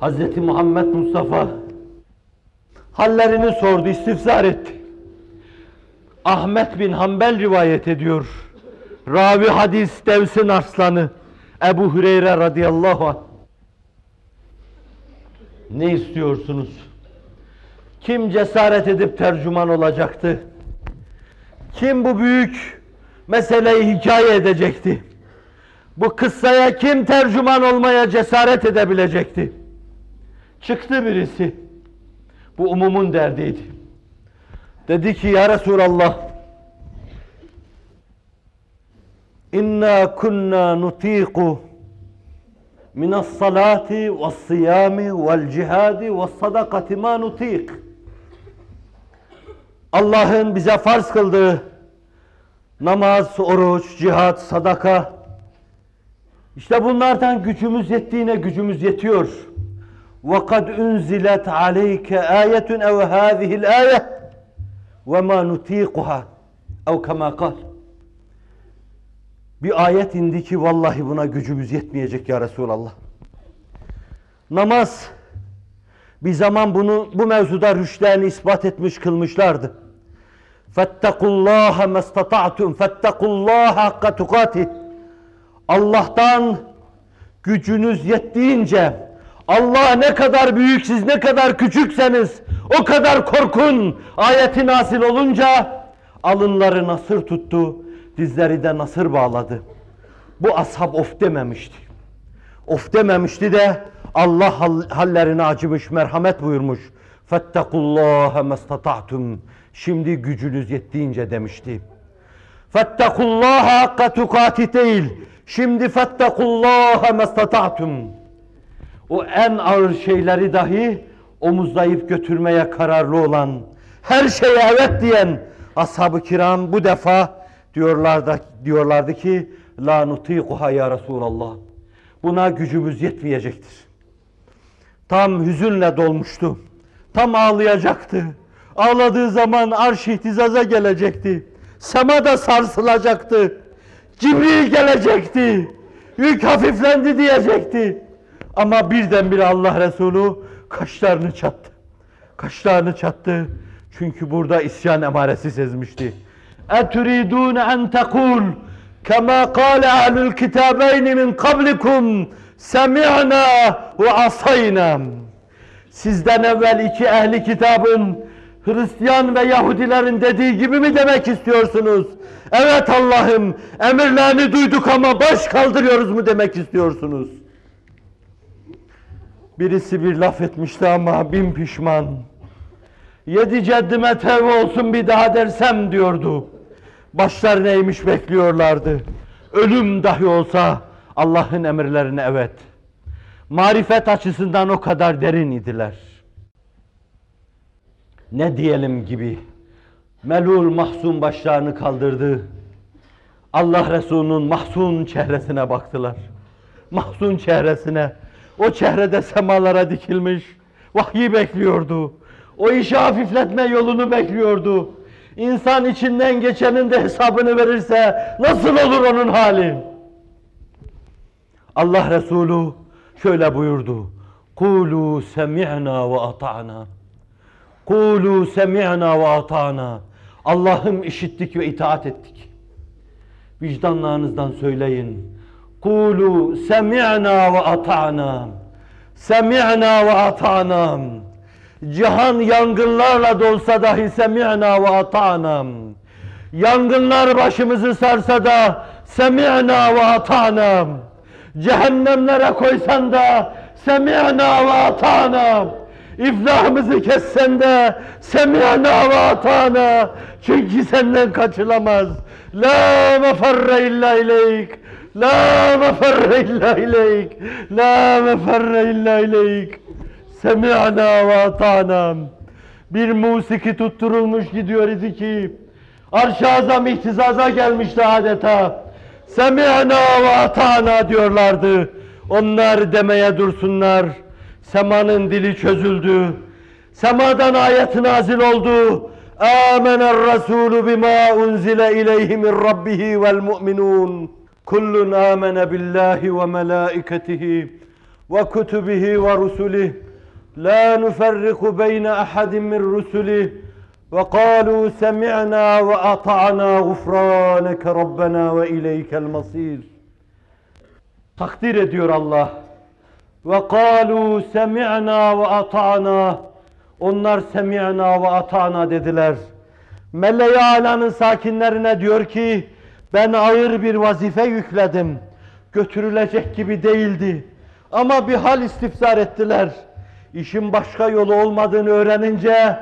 Hz. Muhammed Mustafa hallerini sordu, istifsar etti. Ahmet bin Hanbel rivayet ediyor. Ravi hadis devsin arslanı Ebu Hüreyre radıyallahu anh. Ne istiyorsunuz? Kim cesaret edip tercüman olacaktı? Kim bu büyük meseleyi hikaye edecekti? Bu kıssaya kim tercüman olmaya cesaret edebilecekti? Çıktı birisi. Bu umumun derdiydi. Dedi ki ya Resulallah İnna kunna nutiqu min as-salati ve's-siyami ve'l-cihadi ve's-sadakati ma nutiq. Allah'ın bize farz kıldığı namaz, oruç, cihat, sadaka işte bunlardan gücümüz yettiğine gücümüz yetiyor. وَقَدْ اُنْزِلَتْ عَلَيْكَ آيَةٌ اَوْ هَذِهِ الْآيَةِ وَمَا نُتِيقُهَا اَوْ كَمَا قَالَ Bir ayet indi ki vallahi buna gücümüz yetmeyecek ya Resulallah. Namaz bir zaman bunu bu mevzuda rüştlerini ispat etmiş kılmışlardı. Fettekullaha mestata'tum fettekullaha hakka tukatih. Allah'tan gücünüz yettiğince Allah ne kadar büyük siz ne kadar küçükseniz o kadar korkun. Ayeti nasil olunca alınları nasır tuttu, dizleri de nasır bağladı. Bu ashab of dememişti. Of dememişti de Allah hal- hallerine acımış, merhamet buyurmuş. Fettekullâhe mestata'tum. Şimdi gücünüz yettiğince demişti. Fettekullâhe hakka tukati değil. Şimdi fettekullâhe mestata'tum. O en ağır şeyleri dahi omuzlayıp götürmeye kararlı olan, her şeye evet diyen ashab-ı kiram bu defa diyorlardı, diyorlardı ki la nutikuha ya Resulallah. Buna gücümüz yetmeyecektir. Tam hüzünle dolmuştu. Tam ağlayacaktı. Ağladığı zaman arş ihtizaza gelecekti. Sema da sarsılacaktı. Cibril gelecekti. Yük hafiflendi diyecekti. Ama birdenbire Allah Resulü kaşlarını çattı. Kaşlarını çattı. Çünkü burada isyan emaresi sezmişti. اَتُرِيدُونَ اَنْ تَقُولُ كَمَا قَالَ اَهْلُ الْكِتَابَيْنِ مِنْ قَبْلِكُمْ سَمِعْنَا وَعَصَيْنَا Sizden evvel iki ehli kitabın Hristiyan ve Yahudilerin dediği gibi mi demek istiyorsunuz? Evet Allah'ım emirlerini duyduk ama baş kaldırıyoruz mu demek istiyorsunuz? Birisi bir laf etmişti ama bin pişman. Yedi ceddime tevbe olsun bir daha dersem diyordu. Başlar neymiş bekliyorlardı. Ölüm dahi olsa Allah'ın emirlerine evet. Marifet açısından o kadar derin idiler. Ne diyelim gibi. Melul mahzun başlarını kaldırdı. Allah Resulü'nün mahzun çehresine baktılar. Mahzun çehresine. O çehrede semalara dikilmiş. Vahyi bekliyordu. O işi hafifletme yolunu bekliyordu. İnsan içinden geçenin de hesabını verirse nasıl olur onun hali? Allah Resulü şöyle buyurdu. Kulu semi'na ve ata'na. Kulu semi'na ve ata'na. Allah'ım işittik ve itaat ettik. Vicdanlarınızdan söyleyin. Kulu semi'na ve ata'na. Semi'na ve ata'na. Cihan yangınlarla dolsa dahi semi'na ve ata'na. Yangınlar başımızı sarsa da semi'na ve ata'na. Cehennemlere koysan da semi'na ve ata'na. İflahımızı kessen de semi'na ve ata'na. Çünkü senden kaçılamaz. La meferre illa ileyk. La meferre illa ileyk. La meferre illa ileyk. Semi'na ve ata'na. Bir musiki tutturulmuş gidiyor idi ki Arş-ı Azam ihtizaza gelmişti adeta. Semi'na ve ata'na diyorlardı. Onlar demeye dursunlar. Semanın dili çözüldü. Semadan ayet nazil oldu. Rasûlü bimâ unzile ileyhi min rabbihi vel mu'minûn. Kullun amene billahi ve melaiketihi ve kutubihi ve rusulih la nufarriku beyne ahadin min rusulih ve kalu semi'na ve ata'na gufraneke rabbena ve ileykel masir. Takdir ediyor Allah. Ve kalu semi'na ve ata'na. Onlar semi'na ve ata'na dediler. Melle-i Ala'nın sakinlerine diyor ki, ben ağır bir vazife yükledim. Götürülecek gibi değildi. Ama bir hal istifsar ettiler. İşin başka yolu olmadığını öğrenince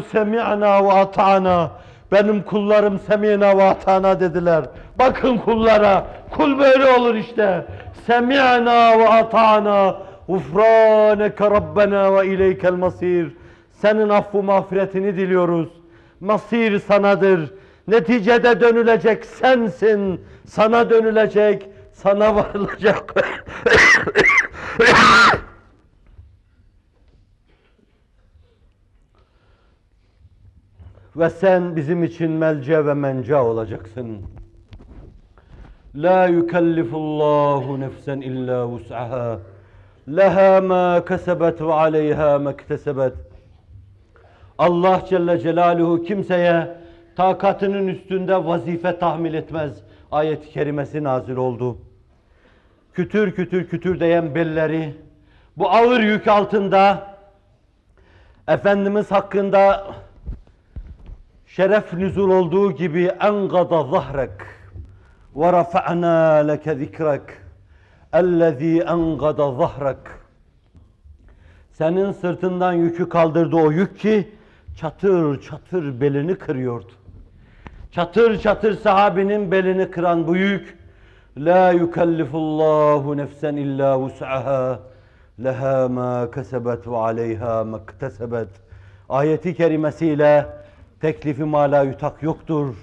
semi'na ve ata'na. Benim kullarım semi'na ve dediler. Bakın kullara. Kul böyle olur işte. Semi'na ve ata'na. Gufraneke Rabbena ve ileykel masir. Senin affı mağfiretini diliyoruz. Masir sanadır. Neticede dönülecek sensin. Sana dönülecek. Sana varılacak. Ve sen bizim için melce ve menca olacaksın. La yukellifullahu nefsen illa vus'aha. Leha ma kesebet ve aleyha ma iktesebet. Allah Celle Celaluhu kimseye takatının üstünde vazife tahmil etmez ayet-i kerimesi nazil oldu. Kütür kütür kütür diyen belleri bu ağır yük altında Efendimiz hakkında şeref nüzul olduğu gibi engada zahrek ve rafa'na leke zikrek ellezî engada zahrek senin sırtından yükü kaldırdı o yük ki çatır çatır belini kırıyordu. Çatır çatır sahabinin belini kıran bu yük La yukellifullahu nefsen illa vus'aha leha ma kesebet ve aleyha ma iktesebet ayeti kerimesiyle teklifi mala yutak yoktur.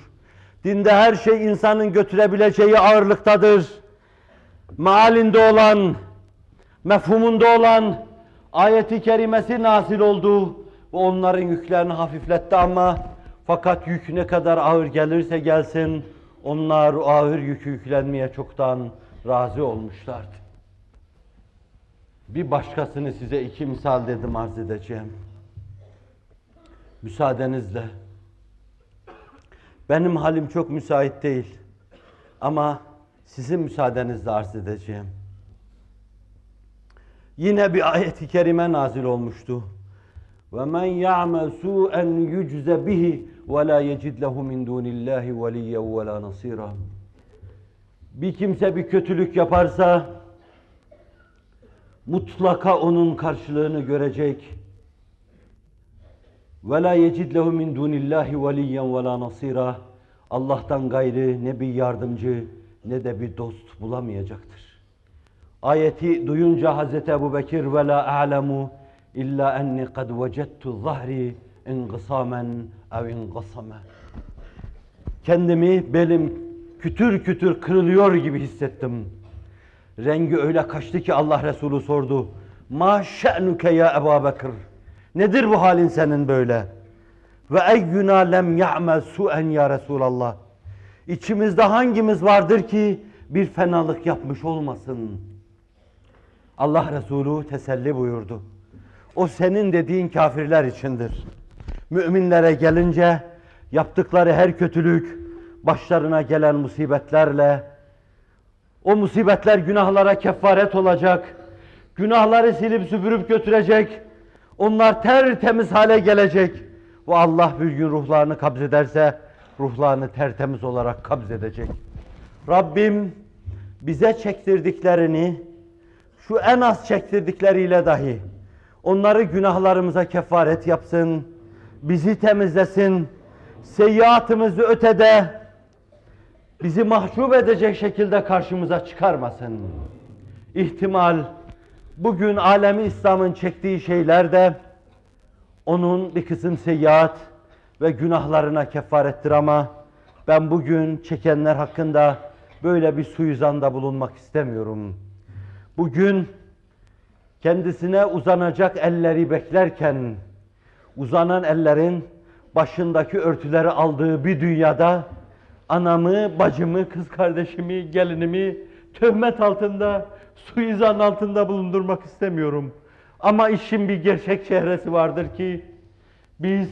Dinde her şey insanın götürebileceği ağırlıktadır. Mealinde olan, mefhumunda olan ayeti kerimesi nasil oldu ve onların yüklerini hafifletti ama fakat yük ne kadar ağır gelirse gelsin onlar o ağır yükü yüklenmeye çoktan razı olmuşlardı. Bir başkasını size iki misal dedim arz edeceğim. Müsaadenizle. Benim halim çok müsait değil. Ama sizin müsaadenizle arz edeceğim. Yine bir ayet-i kerime nazil olmuştu. وَمَنْ يَعْمَلْ سُوءًا يُجْزَ بِهِ وَلَا يَجِدْ لَهُ مِنْ دُونِ اللّٰهِ وَلِيًّا وَلَا نَصِيرًا Bir kimse bir kötülük yaparsa mutlaka onun karşılığını görecek. وَلَا يَجِدْ لَهُ مِنْ دُونِ اللّٰهِ وَلِيًّا وَلَا نَصِيرًا Allah'tan gayrı ne bir yardımcı ne de bir dost bulamayacaktır. Ayeti duyunca Hazreti Ebu Bekir ve la a'lemu illa enni kad vecettu zahri inqisamen ev inqasame. Kendimi belim kütür kütür kırılıyor gibi hissettim. Rengi öyle kaçtı ki Allah Resulü sordu. Ma şe'nuke ya Ebu Bekir. Nedir bu halin senin böyle? Ve eyyuna lem ya'mel su'en ya Resulallah. İçimizde hangimiz vardır ki bir fenalık yapmış olmasın? Allah Resulü teselli buyurdu. O senin dediğin kafirler içindir. Müminlere gelince yaptıkları her kötülük başlarına gelen musibetlerle o musibetler günahlara kefaret olacak. Günahları silip süpürüp götürecek. Onlar tertemiz hale gelecek. Ve Allah bir gün ruhlarını kabzederse ruhlarını tertemiz olarak kabzedecek. Rabbim bize çektirdiklerini şu en az çektirdikleriyle dahi onları günahlarımıza kefaret yapsın, bizi temizlesin, seyyiatımızı ötede bizi mahcup edecek şekilde karşımıza çıkarmasın. İhtimal bugün alemi İslam'ın çektiği şeyler de onun bir kısım seyyiat ve günahlarına kefarettir ama ben bugün çekenler hakkında böyle bir suizanda bulunmak istemiyorum. Bugün kendisine uzanacak elleri beklerken uzanan ellerin başındaki örtüleri aldığı bir dünyada anamı, bacımı, kız kardeşimi, gelinimi töhmet altında, suizan altında bulundurmak istemiyorum. Ama işin bir gerçek çehresi vardır ki biz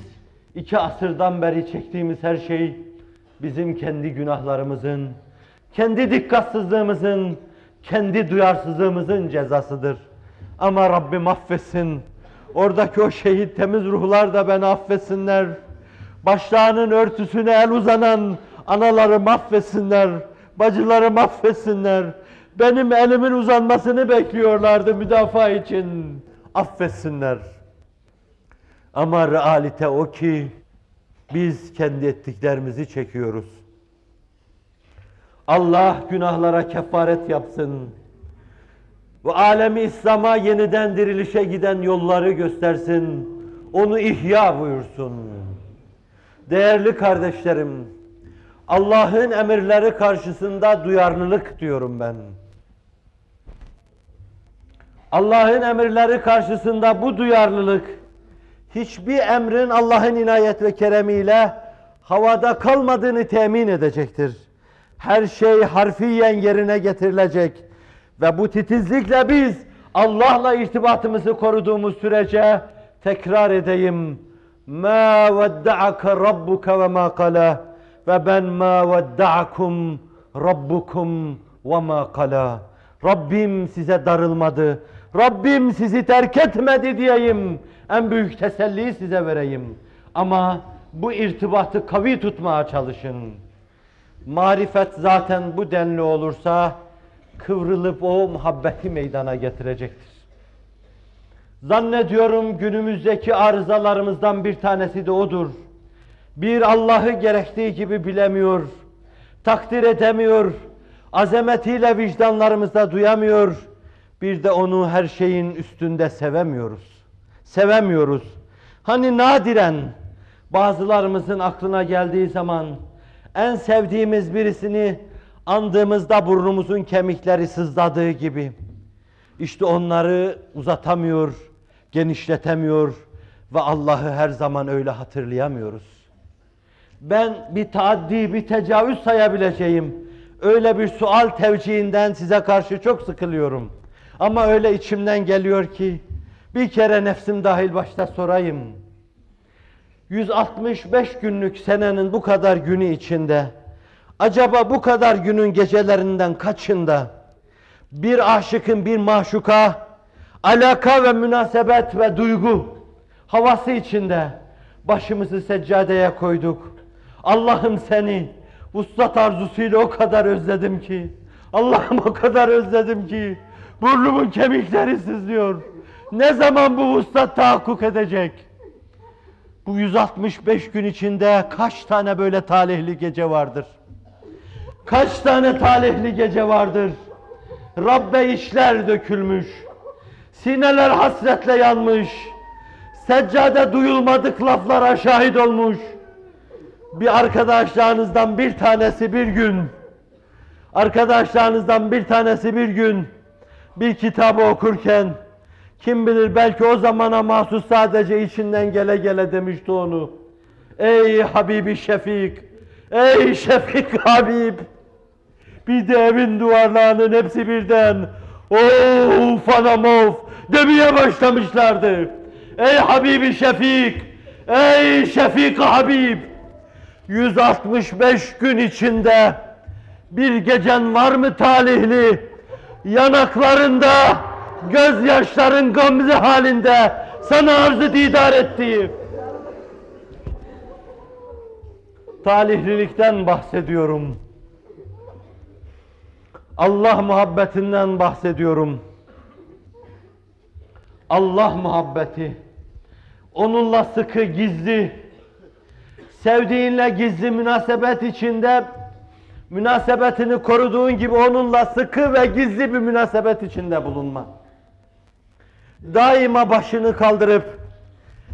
iki asırdan beri çektiğimiz her şey bizim kendi günahlarımızın, kendi dikkatsizliğimizin, kendi duyarsızlığımızın cezasıdır. Ama Rabbim affetsin. Oradaki o şehit temiz ruhlar da beni affetsinler. Başlarının örtüsüne el uzanan anaları affetsinler. Bacıları affetsinler. Benim elimin uzanmasını bekliyorlardı müdafaa için. Affetsinler. Ama realite o ki biz kendi ettiklerimizi çekiyoruz. Allah günahlara kefaret yapsın. Ve alemi İslam'a yeniden dirilişe giden yolları göstersin. Onu ihya buyursun. Değerli kardeşlerim, Allah'ın emirleri karşısında duyarlılık diyorum ben. Allah'ın emirleri karşısında bu duyarlılık hiçbir emrin Allah'ın inayet ve keremiyle havada kalmadığını temin edecektir. Her şey harfiyen yerine getirilecek ve bu titizlikle biz Allah'la irtibatımızı koruduğumuz sürece tekrar edeyim. Ma vedda'aka rabbuka ve ma kala ve ben ma vedda'akum rabbukum ve ma kala. Rabbim size darılmadı. Rabbim sizi terk etmedi diyeyim. En büyük teselliyi size vereyim. Ama bu irtibatı kavi tutmaya çalışın. Marifet zaten bu denli olursa kıvrılıp o muhabbeti meydana getirecektir. Zannediyorum günümüzdeki arızalarımızdan bir tanesi de odur. Bir Allah'ı gerektiği gibi bilemiyor, takdir edemiyor, azametiyle vicdanlarımızda duyamıyor, bir de onu her şeyin üstünde sevemiyoruz. Sevemiyoruz. Hani nadiren bazılarımızın aklına geldiği zaman en sevdiğimiz birisini andığımızda burnumuzun kemikleri sızladığı gibi işte onları uzatamıyor, genişletemiyor ve Allah'ı her zaman öyle hatırlayamıyoruz. Ben bir taaddi, bir tecavüz sayabileceğim öyle bir sual tevcihinden size karşı çok sıkılıyorum. Ama öyle içimden geliyor ki bir kere nefsim dahil başta sorayım. 165 günlük senenin bu kadar günü içinde acaba bu kadar günün gecelerinden kaçında bir aşıkın bir maşuka alaka ve münasebet ve duygu havası içinde başımızı seccadeye koyduk. Allah'ım seni vuslat arzusuyla o kadar özledim ki Allah'ım o kadar özledim ki burnumun kemikleri sızlıyor. Ne zaman bu vuslat tahakkuk edecek? Bu 165 gün içinde kaç tane böyle talihli gece vardır? Kaç tane talihli gece vardır? Rabbe işler dökülmüş. Sineler hasretle yanmış. Seccade duyulmadık laflara şahit olmuş. Bir arkadaşlarınızdan bir tanesi bir gün arkadaşlarınızdan bir tanesi bir gün bir kitabı okurken kim bilir belki o zamana mahsus sadece içinden gele gele demişti onu. Ey Habibi Şefik, ey Şefik Habib. Bir de evin duvarlarının hepsi birden of anam of demeye başlamışlardı. Ey Habibi Şefik, ey Şefik Habib. 165 gün içinde bir gecen var mı talihli? Yanaklarında gözyaşların gamze halinde sana arzı didar ettiği talihlilikten bahsediyorum. Allah muhabbetinden bahsediyorum. Allah muhabbeti. Onunla sıkı gizli, sevdiğinle gizli münasebet içinde münasebetini koruduğun gibi onunla sıkı ve gizli bir münasebet içinde bulunma. Daima başını kaldırıp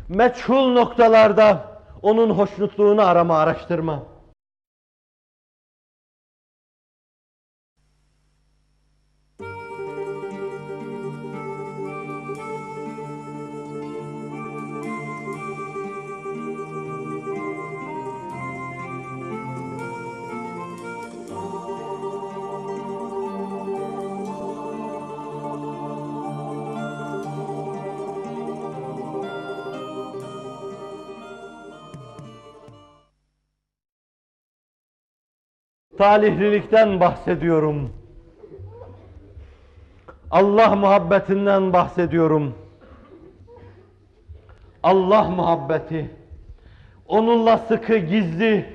meçhul noktalarda onun hoşnutluğunu arama, araştırma. Talihlilikten bahsediyorum. Allah muhabbetinden bahsediyorum. Allah muhabbeti. Onunla sıkı gizli,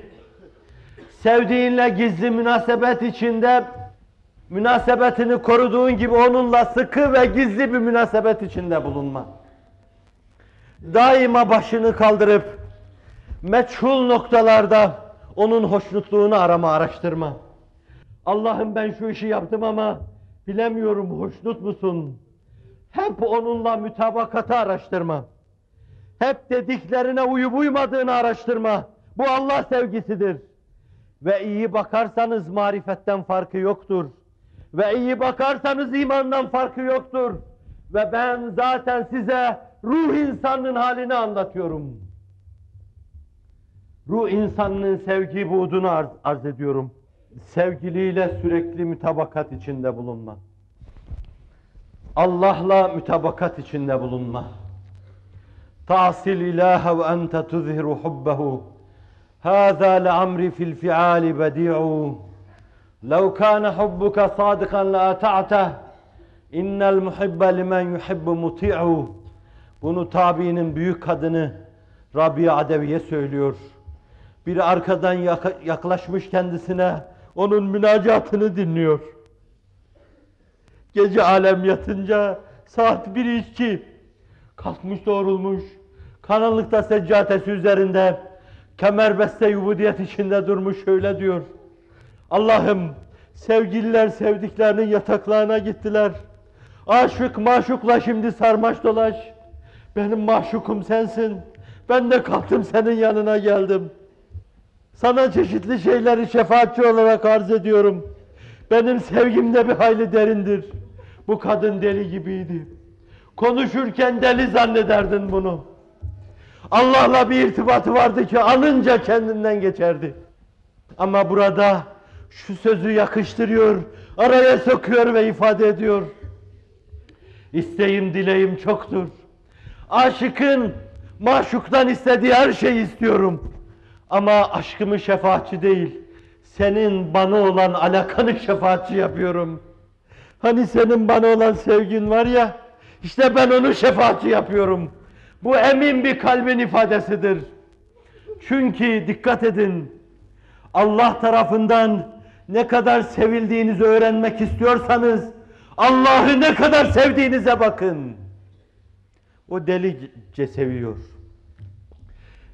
sevdiğinle gizli münasebet içinde münasebetini koruduğun gibi onunla sıkı ve gizli bir münasebet içinde bulunma. Daima başını kaldırıp meçhul noktalarda onun hoşnutluğunu arama, araştırma. Allah'ım ben şu işi yaptım ama bilemiyorum hoşnut musun? Hep onunla mütabakatı araştırma. Hep dediklerine uyup uymadığını araştırma. Bu Allah sevgisidir. Ve iyi bakarsanız marifetten farkı yoktur. Ve iyi bakarsanız imandan farkı yoktur. Ve ben zaten size ruh insanının halini anlatıyorum. Ruh insanının sevgi buğdunu arz, arz ediyorum. Sevgiliyle sürekli mütabakat içinde bulunma. Allah'la mütabakat içinde bulunma. Ta'sil ilahe ve ente tuzhiru hubbehu. Hâzâ le'amri fil fi'âli bedi'u. لو كان حبك صادقا لأطعته إن المحب لمن يحب مطيع bunu tabiinin büyük kadını Rabia Adeviye söylüyor. Biri arkadan yaklaşmış kendisine onun münacatını dinliyor. Gece alem yatınca saat bir iki. Kalkmış doğrulmuş. Karanlıkta seccatesi üzerinde kemerbeste yubudiyet içinde durmuş şöyle diyor. Allah'ım sevgililer sevdiklerinin yataklarına gittiler. Aşık maşukla şimdi sarmaş dolaş. Benim maşukum sensin. Ben de kalktım senin yanına geldim. Sana çeşitli şeyleri şefaatçi olarak arz ediyorum. Benim sevgim de bir hayli derindir. Bu kadın deli gibiydi. Konuşurken deli zannederdin bunu. Allah'la bir irtibatı vardı ki alınca kendinden geçerdi. Ama burada şu sözü yakıştırıyor, araya sokuyor ve ifade ediyor. İsteğim dileğim çoktur. Aşıkın maşuktan istediği her şeyi istiyorum. Ama aşkımı şefaatçi değil, senin bana olan alakanı şefaatçi yapıyorum. Hani senin bana olan sevgin var ya, işte ben onu şefaatçi yapıyorum. Bu emin bir kalbin ifadesidir. Çünkü dikkat edin, Allah tarafından ne kadar sevildiğinizi öğrenmek istiyorsanız, Allah'ı ne kadar sevdiğinize bakın. O delice seviyor.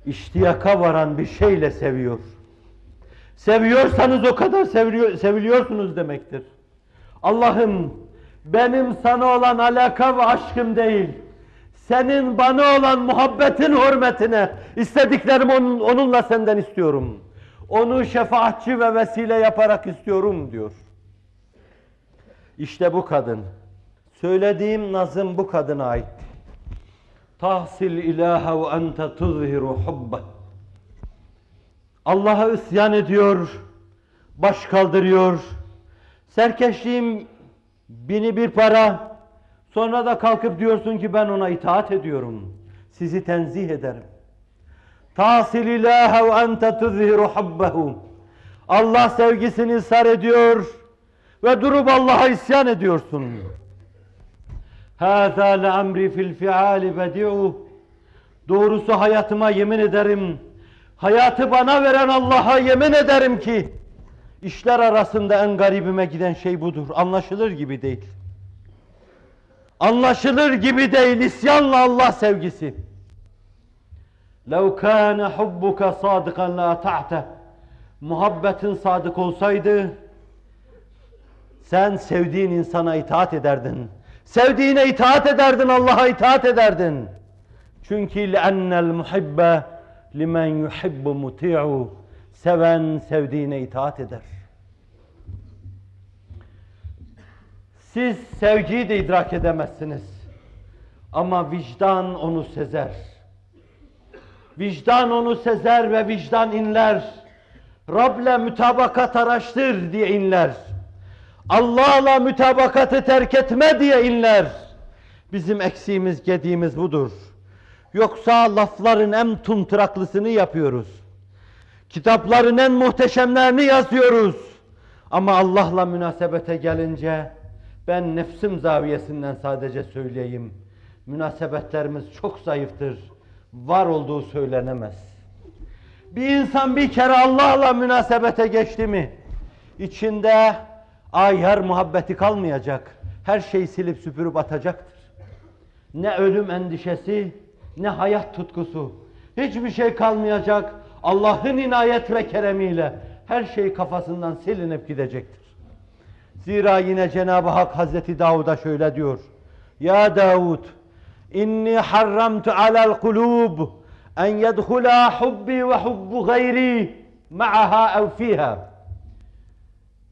İştiyaka varan bir şeyle seviyor. Seviyorsanız o kadar seviliyor, seviliyorsunuz demektir. Allah'ım benim sana olan alaka ve aşkım değil, senin bana olan muhabbetin hürmetine istediklerimi onun, onunla senden istiyorum. Onu şefaatçi ve vesile yaparak istiyorum diyor. İşte bu kadın. Söylediğim nazım bu kadına ait. Tahsil ilahe ve ente tuzhiru hubbe. Allah'a isyan ediyor, baş kaldırıyor. Serkeşliğim bini bir para. Sonra da kalkıp diyorsun ki ben ona itaat ediyorum. Sizi tenzih ederim. Tahsil ilahe ve ente tuzhiru hubbehu. Allah sevgisini sar ediyor ve durup Allah'a isyan ediyorsun. Hâzâ le'emri fil fi'âli bedi'u. Doğrusu hayatıma yemin ederim. Hayatı bana veren Allah'a yemin ederim ki işler arasında en garibime giden şey budur. Anlaşılır gibi değil. Anlaşılır gibi değil isyanla Allah sevgisi. لَوْ كَانَ حُبُّكَ صَادِقًا لَاَتَعْتَ Muhabbetin sadık olsaydı sen sevdiğin insana itaat ederdin. Sevdiğine itaat ederdin, Allah'a itaat ederdin. Çünkü لَاَنَّ الْمُحِبَّ لِمَنْ يُحِبُّ مُطِيعُ Seven sevdiğine itaat eder. Siz sevgiyi de idrak edemezsiniz. Ama vicdan onu sezer. Vicdan onu sezer ve vicdan inler. Rab'le mütabakat araştır diye inler. Allah'la mütabakatı terk etme diye inler. Bizim eksiğimiz, gediğimiz budur. Yoksa lafların en tumtıraklısını yapıyoruz. Kitapların en muhteşemlerini yazıyoruz. Ama Allah'la münasebete gelince ben nefsim zaviyesinden sadece söyleyeyim. Münasebetlerimiz çok zayıftır. Var olduğu söylenemez. Bir insan bir kere Allah'la münasebete geçti mi? içinde ayar muhabbeti kalmayacak. Her şeyi silip süpürüp atacaktır. Ne ölüm endişesi, ne hayat tutkusu. Hiçbir şey kalmayacak. Allah'ın inayet ve keremiyle her şey kafasından silinip gidecektir. Zira yine Cenab-ı Hak Hazreti Davud'a şöyle diyor. Ya Davud, inni harramtu alel kulub en yedhula hubbi ve hubbu gayri ma'aha ev fiha.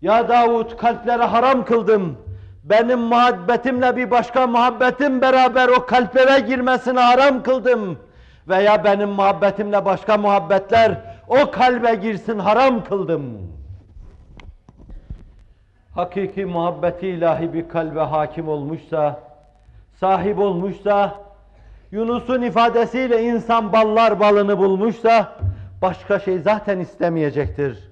Ya Davud kalplere haram kıldım. Benim muhabbetimle bir başka muhabbetim beraber o kalplere girmesini haram kıldım. Veya benim muhabbetimle başka muhabbetler o kalbe girsin haram kıldım. Hakiki muhabbeti ilahi bir kalbe hakim olmuşsa, sahip olmuşsa, Yunus'un ifadesiyle insan ballar balını bulmuşsa, başka şey zaten istemeyecektir.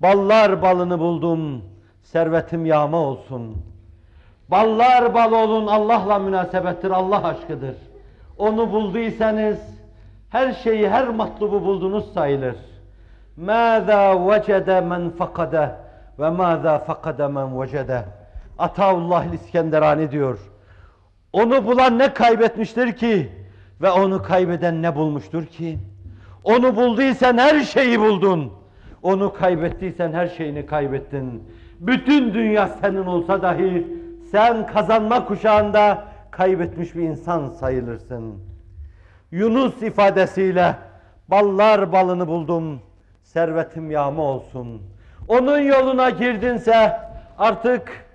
Ballar balını buldum, servetim yağma olsun. Ballar bal olun Allah'la münasebettir, Allah aşkıdır. Onu bulduysanız her şeyi, her matlubu buldunuz sayılır. مَاذَا وَجَدَ مَنْ فَقَدَ وَمَاذَا فَقَدَ مَنْ وَجَدَ Ataullah İskenderani diyor. Onu bulan ne kaybetmiştir ki ve onu kaybeden ne bulmuştur ki? Onu bulduysan her şeyi buldun. Onu kaybettiysen her şeyini kaybettin. Bütün dünya senin olsa dahi sen kazanma kuşağında kaybetmiş bir insan sayılırsın. Yunus ifadesiyle ballar balını buldum, servetim yağma olsun. Onun yoluna girdinse artık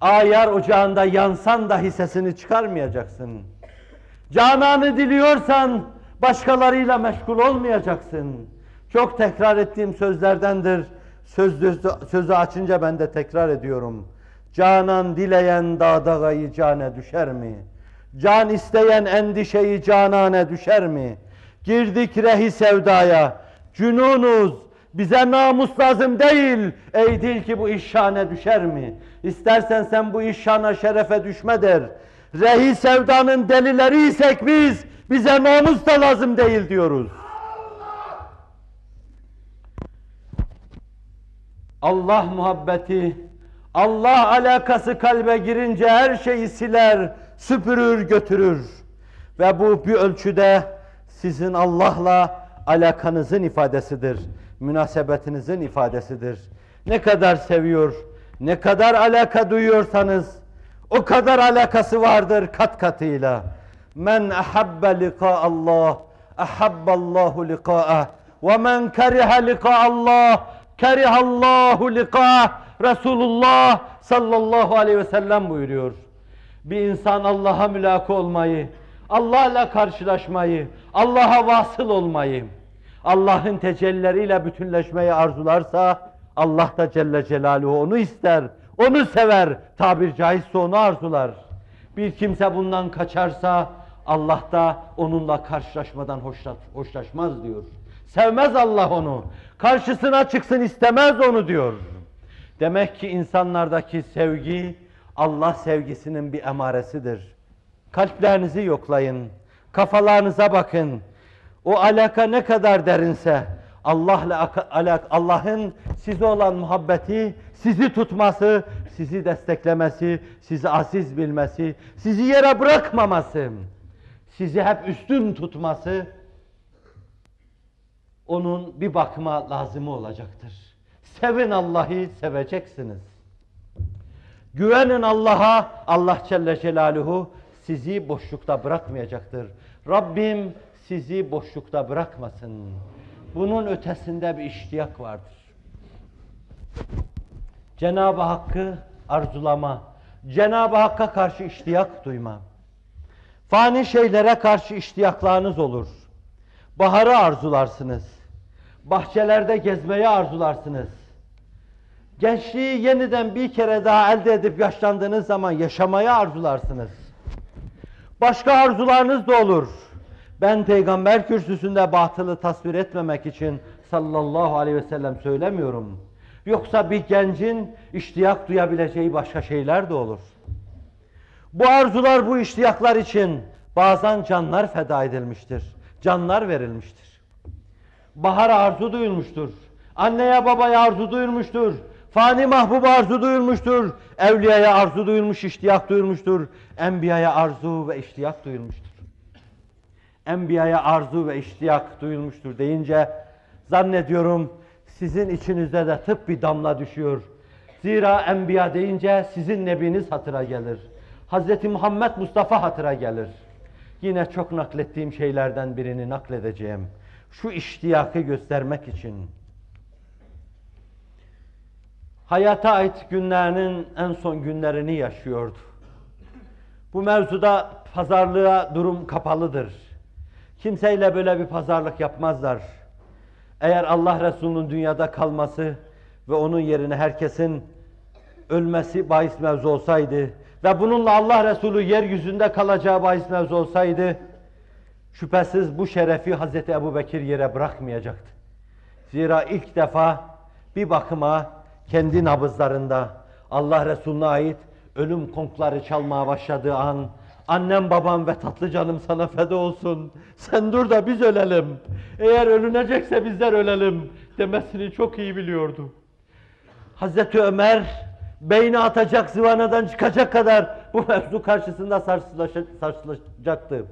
ayar ocağında yansan dahi sesini çıkarmayacaksın. Cananı diliyorsan başkalarıyla meşgul olmayacaksın. Çok tekrar ettiğim sözlerdendir. Söz, sözü açınca ben de tekrar ediyorum. Canan dileyen dağdağayı cane düşer mi? Can isteyen endişeyi canane düşer mi? Girdik rehi sevdaya, cünunuz, bize namus lazım değil. Ey dil ki bu iş şane düşer mi? İstersen sen bu iş şana şerefe düşme der. Rehi sevdanın delileriysek biz, bize namus da lazım değil diyoruz. Allah muhabbeti, Allah alakası kalbe girince her şeyi siler, süpürür, götürür. Ve bu bir ölçüde sizin Allah'la alakanızın ifadesidir. Münasebetinizin ifadesidir. Ne kadar seviyor, ne kadar alaka duyuyorsanız o kadar alakası vardır kat katıyla. Men ahabbe liqa Allah, ahabballahu liqa'ah. Ve men keriha liqa Allah, kerihallahu liqa'ah. Resulullah sallallahu aleyhi ve sellem buyuruyor. Bir insan Allah'a mülaka olmayı, Allah'la karşılaşmayı, Allah'a vasıl olmayı, Allah'ın tecellileriyle bütünleşmeyi arzularsa Allah da Celle Celaluhu onu ister, onu sever, tabir caizse onu arzular. Bir kimse bundan kaçarsa Allah da onunla karşılaşmadan hoşlaş, hoşlaşmaz diyor. Sevmez Allah onu. Karşısına çıksın istemez onu diyor. Demek ki insanlardaki sevgi Allah sevgisinin bir emaresidir. Kalplerinizi yoklayın. Kafalarınıza bakın. O alaka ne kadar derinse Allah'la Allah'ın size olan muhabbeti, sizi tutması, sizi desteklemesi, sizi aziz bilmesi, sizi yere bırakmaması, sizi hep üstün tutması onun bir bakıma lazımı olacaktır. Sevin Allah'ı seveceksiniz. Güvenin Allah'a, Allah Celle Celaluhu sizi boşlukta bırakmayacaktır. Rabbim sizi boşlukta bırakmasın. Bunun ötesinde bir iştiyak vardır. Cenab-ı Hakk'ı arzulama, Cenab-ı Hakk'a karşı iştiyak duyma. Fani şeylere karşı iştiyaklarınız olur. Baharı arzularsınız. Bahçelerde gezmeyi arzularsınız. Gençliği yeniden bir kere daha elde edip yaşlandığınız zaman yaşamayı arzularsınız. Başka arzularınız da olur. Ben peygamber kürsüsünde batılı tasvir etmemek için sallallahu aleyhi ve sellem söylemiyorum. Yoksa bir gencin iştiyak duyabileceği başka şeyler de olur. Bu arzular, bu iştiyaklar için bazen canlar feda edilmiştir. Canlar verilmiştir. Bahar arzu duyulmuştur. Anneye babaya arzu duyulmuştur. Fani mahbub arzu duyulmuştur. Evliyaya arzu duyulmuş, iştiyak duyulmuştur. Enbiyaya arzu ve iştiyak duyulmuştur. Enbiyaya arzu ve iştiyak duyulmuştur deyince zannediyorum sizin içinizde de tıp bir damla düşüyor. Zira enbiya deyince sizin nebiniz hatıra gelir. Hz. Muhammed Mustafa hatıra gelir. Yine çok naklettiğim şeylerden birini nakledeceğim. Şu iştiyakı göstermek için. Hayata ait günlerinin en son günlerini yaşıyordu. Bu mevzuda pazarlığa durum kapalıdır. Kimseyle böyle bir pazarlık yapmazlar. Eğer Allah Resulü'nün dünyada kalması ve onun yerine herkesin ölmesi bahis mevzu olsaydı ve bununla Allah Resulü yeryüzünde kalacağı bahis mevzu olsaydı şüphesiz bu şerefi Hazreti Ebu Bekir yere bırakmayacaktı. Zira ilk defa bir bakıma kendi nabızlarında Allah Resulüne ait ölüm konkları çalmaya başladığı an Annem babam ve tatlı canım sana feda olsun. Sen dur da biz ölelim. Eğer ölünecekse bizler ölelim demesini çok iyi biliyordu. Hazreti Ömer beyni atacak zıvanadan çıkacak kadar bu mevzu karşısında sarsılacaktı.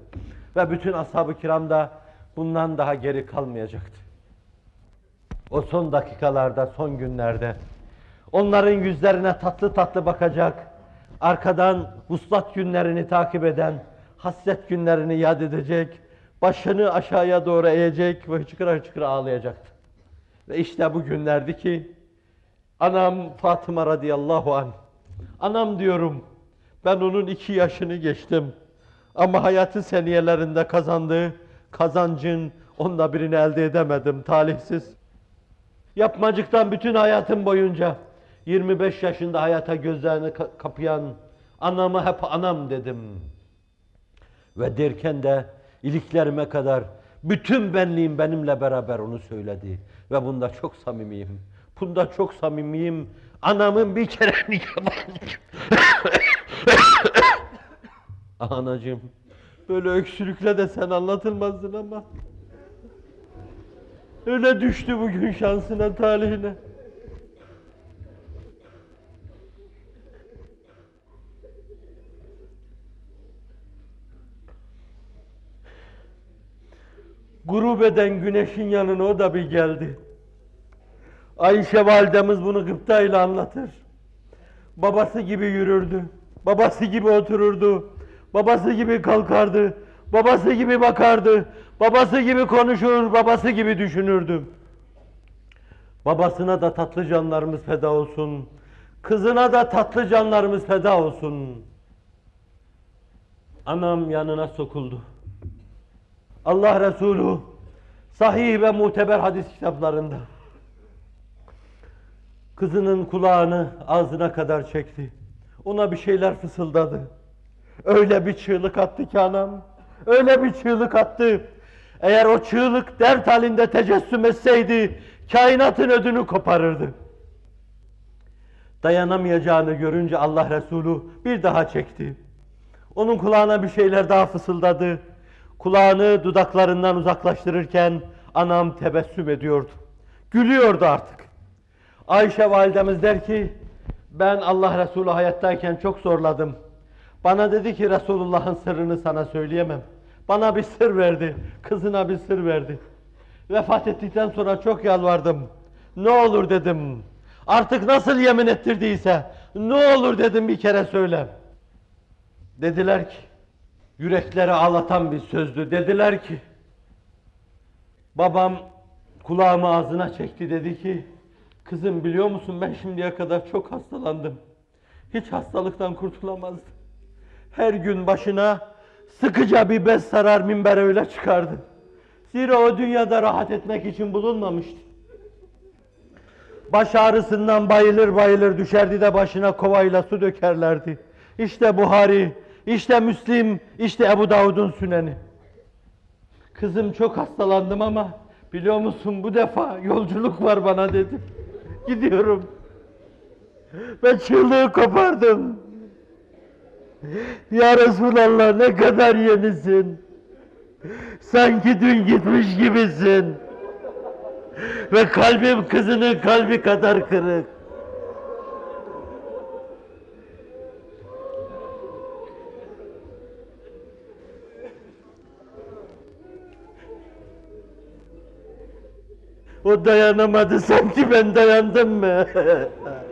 Ve bütün ashab-ı kiram da bundan daha geri kalmayacaktı. O son dakikalarda, son günlerde onların yüzlerine tatlı tatlı bakacak, arkadan vuslat günlerini takip eden, hasret günlerini yad edecek, başını aşağıya doğru eğecek ve hıçkıra hıçkıra ağlayacaktı. Ve işte bu günlerdi ki anam Fatıma radıyallahu an. Anam diyorum ben onun iki yaşını geçtim. Ama hayatı seniyelerinde kazandığı kazancın onda birini elde edemedim talihsiz. Yapmacıktan bütün hayatım boyunca 25 yaşında hayata gözlerini ka- kapayan anama hep anam dedim. Ve derken de iliklerime kadar bütün benliğim benimle beraber onu söyledi. Ve bunda çok samimiyim. Bunda çok samimiyim. Anamın bir kere Anacığım, böyle öksürükle de sen anlatılmazdın ama. Öyle düştü bugün şansına, talihine. Grup eden güneşin yanına o da bir geldi. Ayşe validemiz bunu gıptayla anlatır. Babası gibi yürürdü. Babası gibi otururdu. Babası gibi kalkardı. Babası gibi bakardı. Babası gibi konuşur, babası gibi düşünürdü. Babasına da tatlı canlarımız feda olsun. Kızına da tatlı canlarımız feda olsun. Anam yanına sokuldu. Allah Resulü sahih ve muteber hadis kitaplarında kızının kulağını ağzına kadar çekti. Ona bir şeyler fısıldadı. Öyle bir çığlık attı ki anam. Öyle bir çığlık attı. Eğer o çığlık dert halinde tecessüm etseydi kainatın ödünü koparırdı. Dayanamayacağını görünce Allah Resulü bir daha çekti. Onun kulağına bir şeyler daha fısıldadı. Kulağını dudaklarından uzaklaştırırken anam tebessüm ediyordu. Gülüyordu artık. Ayşe validemiz der ki ben Allah Resulü hayattayken çok zorladım. Bana dedi ki Resulullah'ın sırrını sana söyleyemem. Bana bir sır verdi. Kızına bir sır verdi. Vefat ettikten sonra çok yalvardım. Ne olur dedim. Artık nasıl yemin ettirdiyse ne olur dedim bir kere söyle. Dediler ki yürekleri ağlatan bir sözdü. Dediler ki babam kulağımı ağzına çekti dedi ki kızım biliyor musun ben şimdiye kadar çok hastalandım. Hiç hastalıktan kurtulamazdım. Her gün başına sıkıca bir bez sarar minbere öyle çıkardı. Zira o dünyada rahat etmek için bulunmamıştı. Baş ağrısından bayılır bayılır düşerdi de başına kovayla su dökerlerdi. İşte Buhari, işte Müslim, işte Ebu Davud'un süneni. Kızım çok hastalandım ama biliyor musun bu defa yolculuk var bana dedi. Gidiyorum. Ve çığlığı kopardım. Ya Resulallah ne kadar yenisin. Sanki dün gitmiş gibisin. Ve kalbim kızının kalbi kadar kırık. O dayanamadı sanki ben dayandım mı?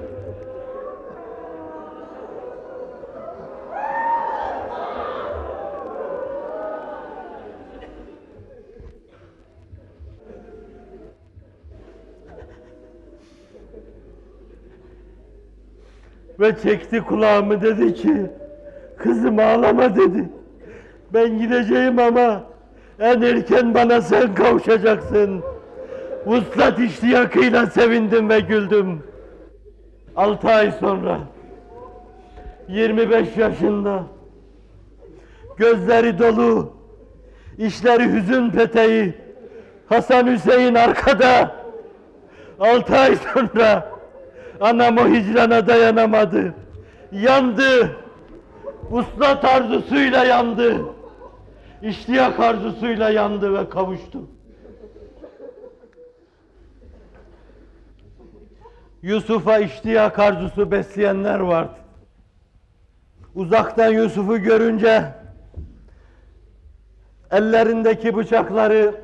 Ve çekti kulağımı dedi ki kızım ağlama dedi. Ben gideceğim ama en erken bana sen kavuşacaksın. Vuslat iştiyakıyla sevindim ve güldüm. Altı ay sonra 25 yaşında gözleri dolu işleri hüzün peteği Hasan Hüseyin arkada altı ay sonra anam o hicrana dayanamadı yandı vuslat arzusuyla yandı iştiyak arzusuyla yandı ve kavuştu Yusuf'a iştiyak arzusu besleyenler vardı. Uzaktan Yusuf'u görünce ellerindeki bıçakları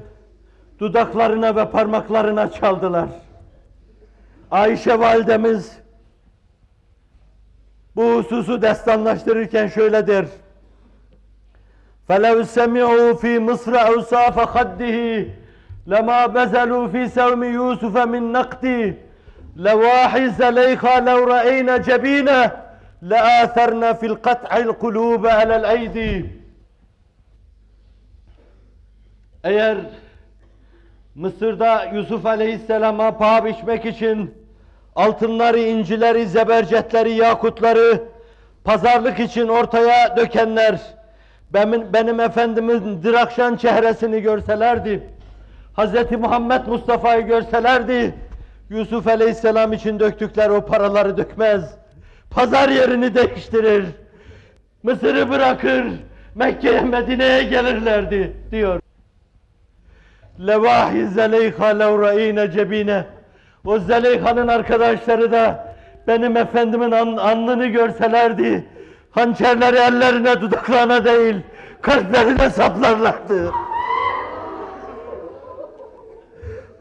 dudaklarına ve parmaklarına çaldılar. Ayşe validemiz bu hususu destanlaştırırken şöyle der. فَلَوْ سَمِعُوا فِي مِصْرَ اَوْسَافَ خَدِّهِ لَمَا بَزَلُوا فِي سَوْمِ يُوسُفَ مِنْ نَقْدِهِ لَوَاحِي زَلَيْخَا لَوْ رَأَيْنَ جَبِينَهِ لَآثَرْنَ فِي الْقَطْعِ الْقُلُوبَ عَلَى الْأَيْدِي Eğer Mısır'da Yusuf Aleyhisselam'a paha biçmek için altınları, incileri, zebercetleri, yakutları pazarlık için ortaya dökenler benim, benim Efendimizin dirakşan çehresini görselerdi, Hz. Muhammed Mustafa'yı görselerdi, Yusuf Aleyhisselam için döktükleri o paraları dökmez. Pazar yerini değiştirir. Mısır'ı bırakır, Mekke'ye, Medine'ye gelirlerdi diyor. Levahi Zeleyha levra'ine cebine. O Zeleyha'nın arkadaşları da benim efendimin an, alnını görselerdi. Hançerleri ellerine dudaklarına değil, kalplerine saplarlardı.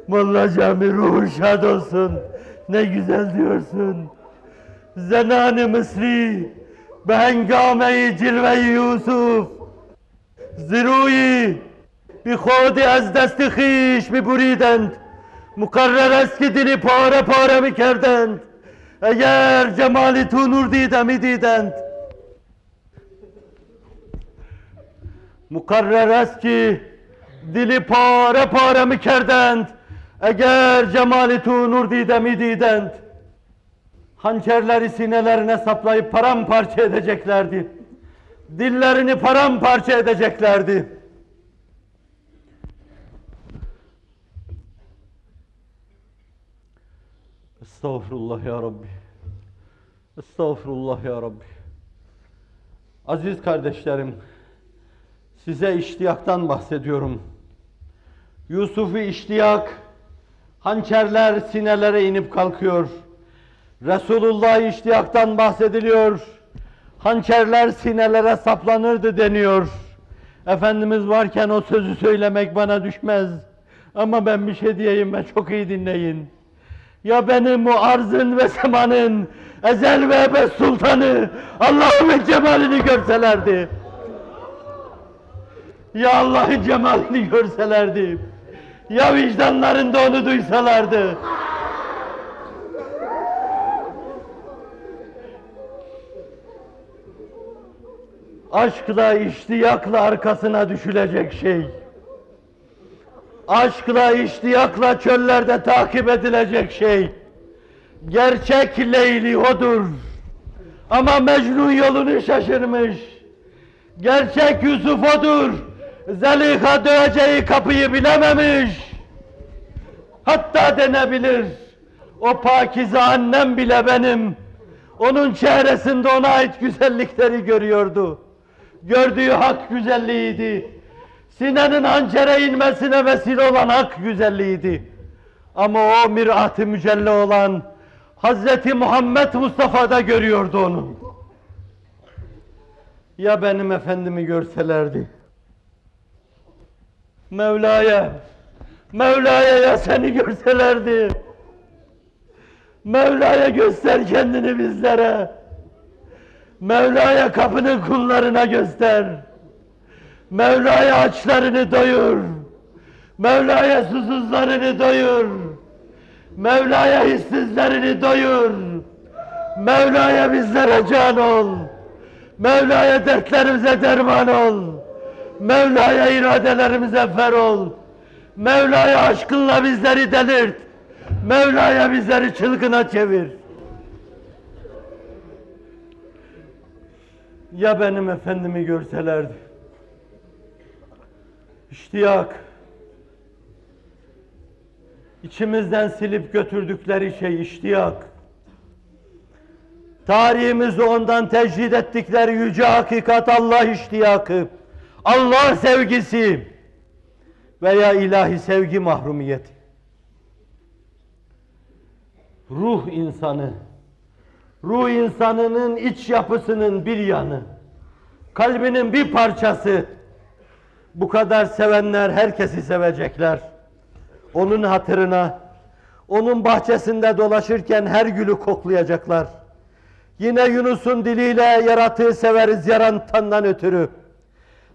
Molla Cami ruhun şad olsun. Ne güzel diyorsun. Zenani Mısri, behengame-i cilve-i Yusuf, ziruyi, bi khodi az dest khish mi buridند Mukarrer eski dili pare pare mi kerdend? Eğer cemali tunur didemi didend. Mukarrer eski dili pare pare mi kerdend? Eğer cemali tunur didemi didend. Hançerleri sinelerine saplayıp paramparça edeceklerdi. Dillerini paramparça edeceklerdi. Estağfurullah ya Rabbi. Estağfurullah ya Rabbi. Aziz kardeşlerim, size iştiyaktan bahsediyorum. Yusuf'u iştiyak, hançerler sinelere inip kalkıyor. Resulullah iştiyaktan bahsediliyor. Hançerler sinelere saplanırdı deniyor. Efendimiz varken o sözü söylemek bana düşmez. Ama ben bir şey diyeyim ve çok iyi dinleyin. Ya benim o arzın ve semanın ezel ve ebed sultanı Allah'ın cemalini görselerdi. Ya Allah'ın cemalini görselerdi. Ya vicdanlarında onu duysalardı. Aşkla, iştiyakla arkasına düşülecek şey. Aşkla, iştiyakla çöllerde takip edilecek şey. Gerçek Leyli odur. Ama Mecnun yolunu şaşırmış. Gerçek Yusuf odur. Zeliha döveceği kapıyı bilememiş. Hatta denebilir. O pakize annem bile benim. Onun çehresinde ona ait güzellikleri görüyordu. Gördüğü hak güzelliğiydi. Sinenin hançere inmesine vesile olan hak güzelliğiydi. Ama o mirat-ı mücelle olan Hazreti Muhammed Mustafa'da görüyordu onu. Ya benim efendimi görselerdi. Mevla'ya, Mevla'ya ya seni görselerdi. Mevla'ya göster kendini bizlere. Mevla'ya kapının kullarına göster. Mevla'ya açlarını doyur. Mevla'ya susuzlarını doyur. Mevla'ya hissizlerini doyur. Mevla'ya bizlere can ol. Mevla'ya dertlerimize derman ol. Mevla'ya iradelerimize fer ol. Mevla'ya aşkınla bizleri delirt. Mevla'ya bizleri çılgına çevir. Ya benim efendimi görselerdi. İştiyak. İçimizden silip götürdükleri şey iştiyak. Tarihimizi ondan tecrid ettikleri yüce hakikat Allah iştiyakı. Allah sevgisi veya ilahi sevgi mahrumiyeti. ruh insanı, ruh insanının iç yapısının bir yanı, kalbinin bir parçası. Bu kadar sevenler herkesi sevecekler. Onun hatırına, onun bahçesinde dolaşırken her gülü koklayacaklar. Yine Yunus'un diliyle yaratığı severiz yarantandan ötürü.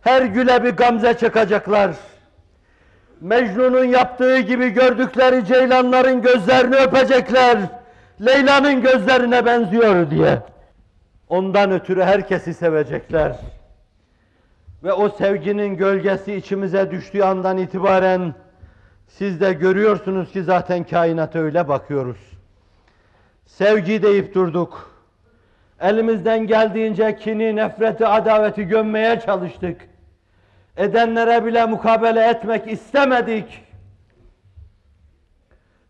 Her güle bir gamze çıkacaklar. Mecnun'un yaptığı gibi gördükleri ceylanların gözlerini öpecekler. Leyla'nın gözlerine benziyor diye. Ondan ötürü herkesi sevecekler. Ve o sevginin gölgesi içimize düştüğü andan itibaren siz de görüyorsunuz ki zaten kainata öyle bakıyoruz. Sevgi deyip durduk. Elimizden geldiğince kini, nefreti, adaveti gömmeye çalıştık. Edenlere bile mukabele etmek istemedik.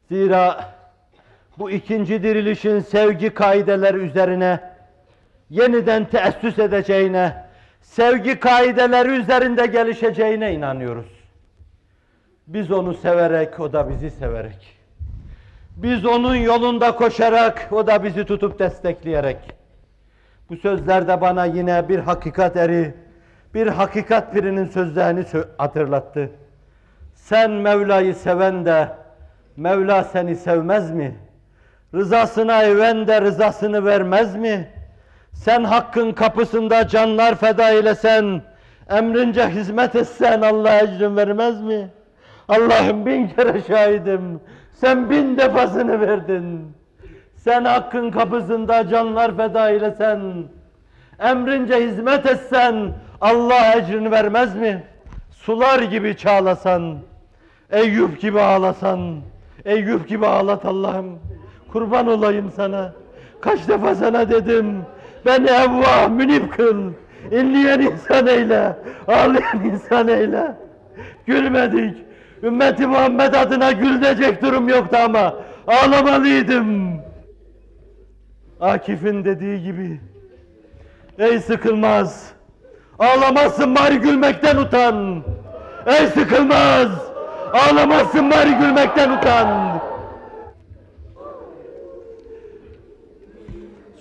Zira bu ikinci dirilişin sevgi kaideleri üzerine yeniden teessüs edeceğine, sevgi kaideleri üzerinde gelişeceğine inanıyoruz. Biz onu severek, o da bizi severek. Biz onun yolunda koşarak, o da bizi tutup destekleyerek. Bu sözlerde bana yine bir hakikat eri, bir hakikat pirinin sözlerini hatırlattı. Sen Mevla'yı seven de Mevla seni sevmez mi? Rızasına even de rızasını vermez mi? Sen hakkın kapısında canlar feda eylesen, emrince hizmet etsen Allah ecrin vermez mi? Allah'ım bin kere şahidim, sen bin defasını verdin. Sen hakkın kapısında canlar feda eylesen, emrince hizmet etsen Allah ecrini vermez mi? Sular gibi çağlasan, Eyüp gibi ağlasan, Eyüp gibi ağlat Allah'ım. Kurban olayım sana. Kaç defa sana dedim, beni evvah münip kıl. İnleyen insan eyle, ağlayan insan eyle. Gülmedik. Ümmeti Muhammed adına gülecek durum yoktu ama ağlamalıydım. Akif'in dediği gibi. Ey sıkılmaz. Ağlamazsın bari gülmekten utan. Ey sıkılmaz. Ağlamazsın bari gülmekten utan.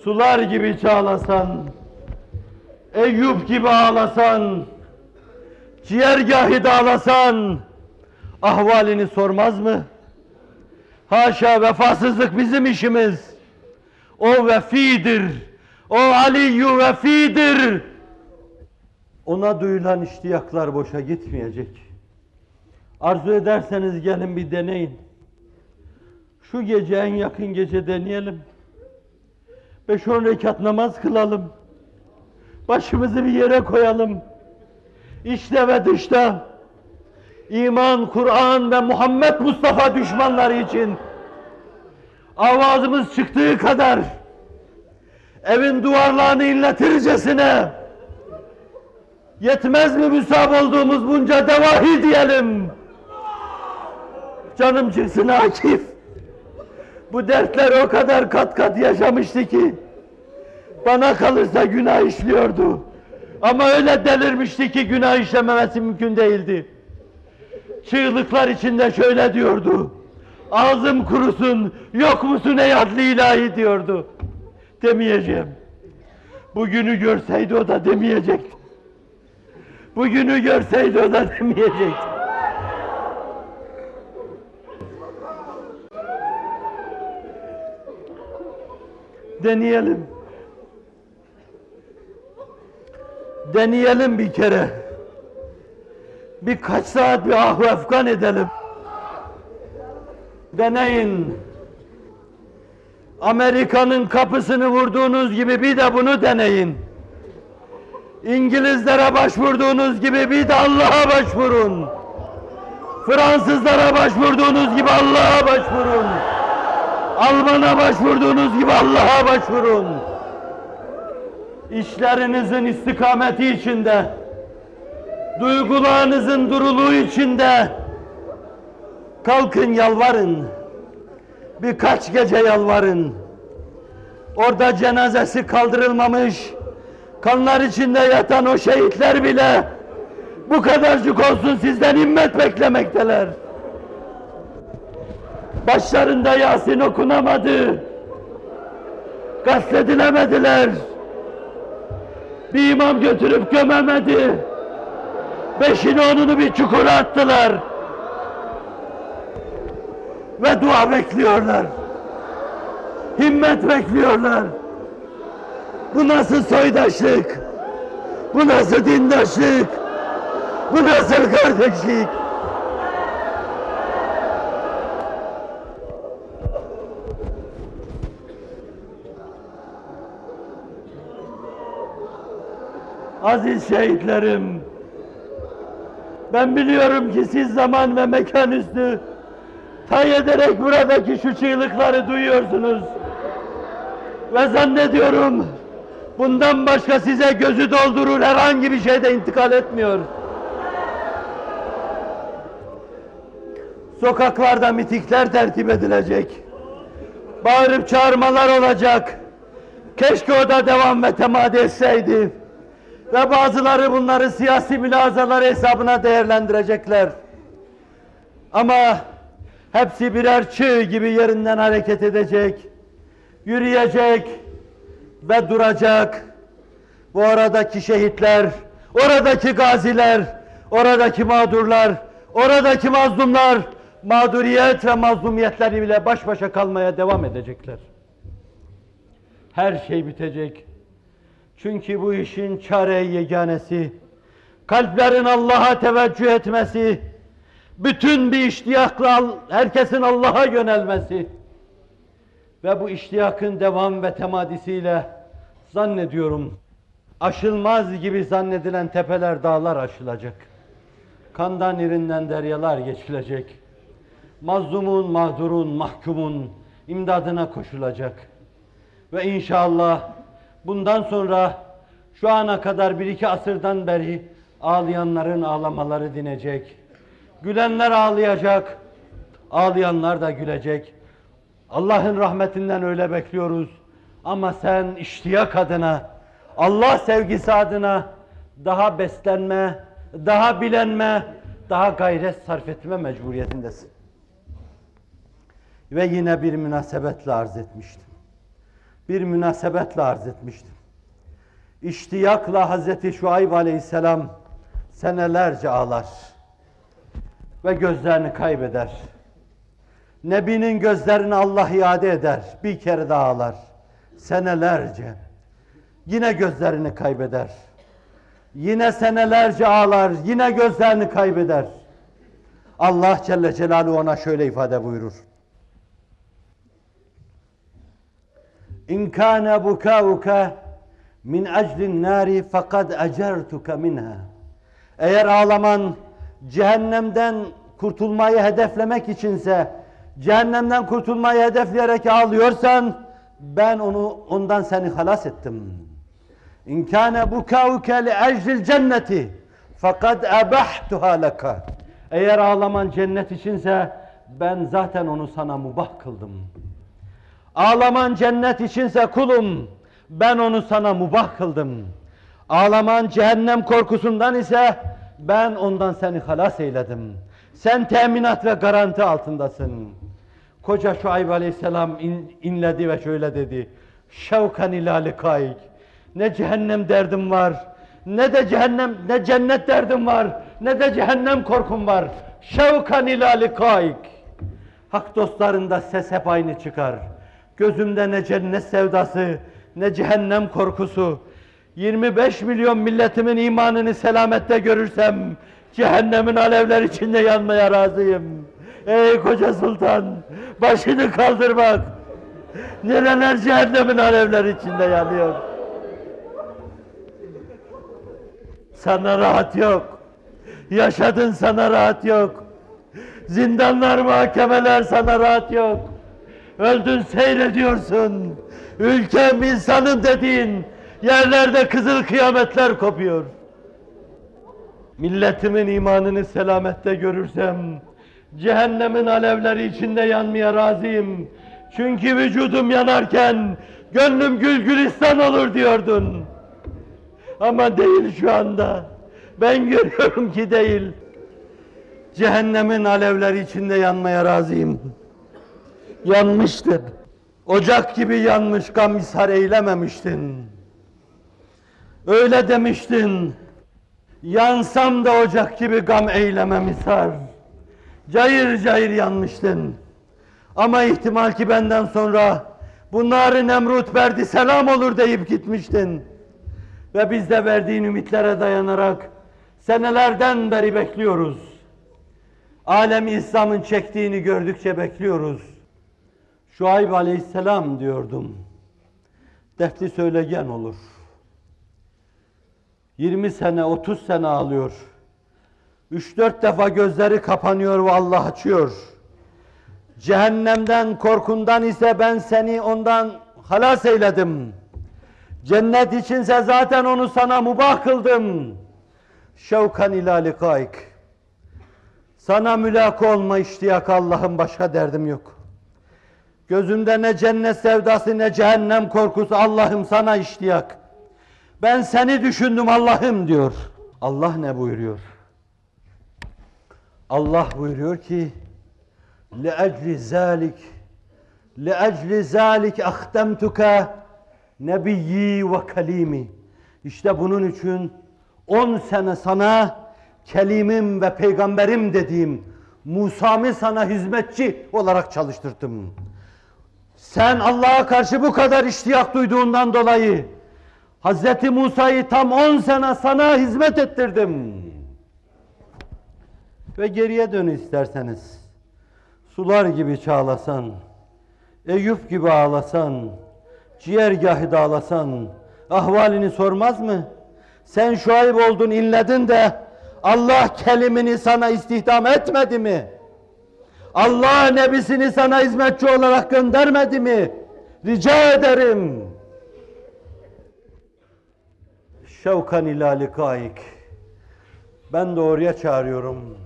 Sular gibi çağlasan, Eyüp gibi ağlasan, ciğergahı dağlasan, ahvalini sormaz mı? Haşa vefasızlık bizim işimiz. O vefidir. O Aliyyü vefidir. Ona duyulan iştiyaklar boşa gitmeyecek. Arzu ederseniz gelin bir deneyin. Şu gece en yakın gece deneyelim. Beş on rekat namaz kılalım. Başımızı bir yere koyalım. İçte ve dışta iman, Kur'an ve Muhammed Mustafa düşmanları için avazımız çıktığı kadar evin duvarlarını inletircesine yetmez mi müsab olduğumuz bunca devahi diyelim. Canım çıksın Akif. Bu dertler o kadar kat kat yaşamıştı ki bana kalırsa günah işliyordu. Ama öyle delirmişti ki günah işlememesi mümkün değildi. Çığlıklar içinde şöyle diyordu. Ağzım kurusun, yok musun ey adlı ilahi diyordu. Demeyeceğim. Bugünü görseydi o da demeyecekti. Bugünü görseydi o da demeyecekti. Deneyelim. Deneyelim bir kere. Birkaç saat bir ah efkan edelim. Deneyin. Amerika'nın kapısını vurduğunuz gibi bir de bunu deneyin. İngilizlere başvurduğunuz gibi bir de Allah'a başvurun. Fransızlara başvurduğunuz gibi Allah'a başvurun. Alman'a başvurduğunuz gibi Allah'a başvurun. İşlerinizin istikameti içinde, duygularınızın duruluğu içinde kalkın yalvarın. Birkaç gece yalvarın. Orada cenazesi kaldırılmamış, kanlar içinde yatan o şehitler bile bu kadarcık olsun sizden himmet beklemekteler.
Başlarında Yasin okunamadı. Gasledilemediler. Bir imam götürüp gömemedi. Beşini onunu bir çukura attılar. Ve dua bekliyorlar. Himmet bekliyorlar. Bu nasıl soydaşlık? Bu nasıl dindaşlık? Bu nasıl kardeşlik? Aziz şehitlerim, ben biliyorum ki siz zaman ve mekan üstü tay ederek buradaki şu çığlıkları duyuyorsunuz. Ve zannediyorum bundan başka size gözü doldurur herhangi bir şey de intikal etmiyor. Sokaklarda mitikler tertip edilecek. Bağırıp çağırmalar olacak. Keşke o da devam ve temadi etseydi. Ve bazıları bunları siyasi mülazaları hesabına değerlendirecekler. Ama hepsi birer çığ gibi yerinden hareket edecek, yürüyecek ve duracak. Bu aradaki şehitler, oradaki gaziler, oradaki mağdurlar, oradaki mazlumlar, mağduriyet ve mazlumiyetleri bile baş başa kalmaya devam edecekler. Her şey bitecek. Çünkü bu işin çare yeganesi, kalplerin Allah'a teveccüh etmesi, bütün bir iştiyakla herkesin Allah'a yönelmesi ve bu iştiyakın devam ve temadisiyle zannediyorum aşılmaz gibi zannedilen tepeler dağlar aşılacak. Kandan irinden deryalar geçilecek. Mazlumun, mağdurun, mahkumun imdadına koşulacak. Ve inşallah bundan sonra şu ana kadar bir iki asırdan beri ağlayanların ağlamaları dinecek. Gülenler ağlayacak, ağlayanlar da gülecek. Allah'ın rahmetinden öyle bekliyoruz. Ama sen iştiyak adına, Allah sevgisi adına daha beslenme, daha bilenme, daha gayret sarf etme mecburiyetindesin. Ve yine bir münasebetle arz etmiştim. Bir münasebetle arz etmiştim. İştiyakla Hazreti Şuayb aleyhisselam senelerce ağlar ve gözlerini kaybeder. Nebinin gözlerini Allah iade eder. Bir kere daha ağlar. Senelerce. Yine gözlerini kaybeder. Yine senelerce ağlar. Yine gözlerini kaybeder. Allah Celle Celaluhu ona şöyle ifade buyurur. İn kana bukauka min eclin nari fakad ecertuka minha. Eğer ağlaman cehennemden kurtulmayı hedeflemek içinse, cehennemden kurtulmayı hedefleyerek ağlıyorsan, ben onu ondan seni halas ettim. İn kana bukauke li eclil cenneti fakad ebahtuha leka. Eğer ağlaman cennet içinse ben zaten onu sana mubah kıldım. Ağlaman cennet içinse kulum ben onu sana mubah kıldım. Ağlaman cehennem korkusundan ise ben ondan seni halas eyledim. Sen teminat ve garanti altındasın. Koca Şuayb aleyhisselam in, inledi ve şöyle dedi. Şevkan ila likaik. Ne cehennem derdim var, ne de cehennem, ne cennet derdim var, ne de cehennem korkum var. Şevkan ila likaik. Hak dostlarında ses hep aynı çıkar. Gözümde ne cennet sevdası, ne cehennem korkusu. 25 milyon milletimin imanını selamette görürsem, cehennemin alevler içinde yanmaya razıyım. Ey koca sultan, başını kaldır bak. Nereler cehennemin alevler içinde yanıyor. Sana rahat yok. Yaşadın sana rahat yok. Zindanlar, mahkemeler sana rahat yok. Öldün seyrediyorsun. Ülkem insanım dediğin yerlerde kızıl kıyametler kopuyor. Milletimin imanını selamette görürsem cehennemin alevleri içinde yanmaya razıyım. Çünkü vücudum yanarken gönlüm gül gülistan olur diyordun. Ama değil şu anda. Ben görüyorum ki değil. Cehennemin alevleri içinde yanmaya razıyım. Yanmıştın. Ocak gibi yanmış gam ishar eylememiştin. Öyle demiştin. Yansam da ocak gibi gam eylemem ishar. Cayır cayır yanmıştın. Ama ihtimal ki benden sonra bunları Nemrut verdi selam olur deyip gitmiştin. Ve biz de verdiğin ümitlere dayanarak senelerden beri bekliyoruz. Alemi İslam'ın çektiğini gördükçe bekliyoruz. Şuayb aleyhisselam diyordum. Dertli söylegen olur. 20 sene, 30 sene ağlıyor. 3-4 defa gözleri kapanıyor ve Allah açıyor. Cehennemden korkundan ise ben seni ondan halas eyledim. Cennet içinse zaten onu sana mubah kıldım. Şevkan ila likaik. Sana mülaka olma iştiyak Allah'ım başka derdim yok. Gözümde ne cennet sevdası ne cehennem korkusu Allah'ım sana iştiyak. Ben seni düşündüm Allah'ım diyor. Allah ne buyuruyor? Allah buyuruyor ki لِأَجْلِ ذَٰلِكِ لِأَجْلِ ذَٰلِكِ اَخْتَمْتُكَ nebiyyi ve kalimi. İşte bunun için 10 sene sana kelimim ve peygamberim dediğim Musa'mı sana hizmetçi olarak çalıştırdım. Sen Allah'a karşı bu kadar iştiyak duyduğundan dolayı Hz. Musa'yı tam 10 sene sana hizmet ettirdim. Ve geriye dön isterseniz. Sular gibi çağlasan, Eyüp gibi ağlasan, ciğergahı dağlasan, ahvalini sormaz mı? Sen şuayb oldun, inledin de Allah kelimini sana istihdam etmedi mi? Allah nebisini sana hizmetçi olarak göndermedi mi? Rica ederim. Şevkan ila likaik. Ben de oraya çağırıyorum.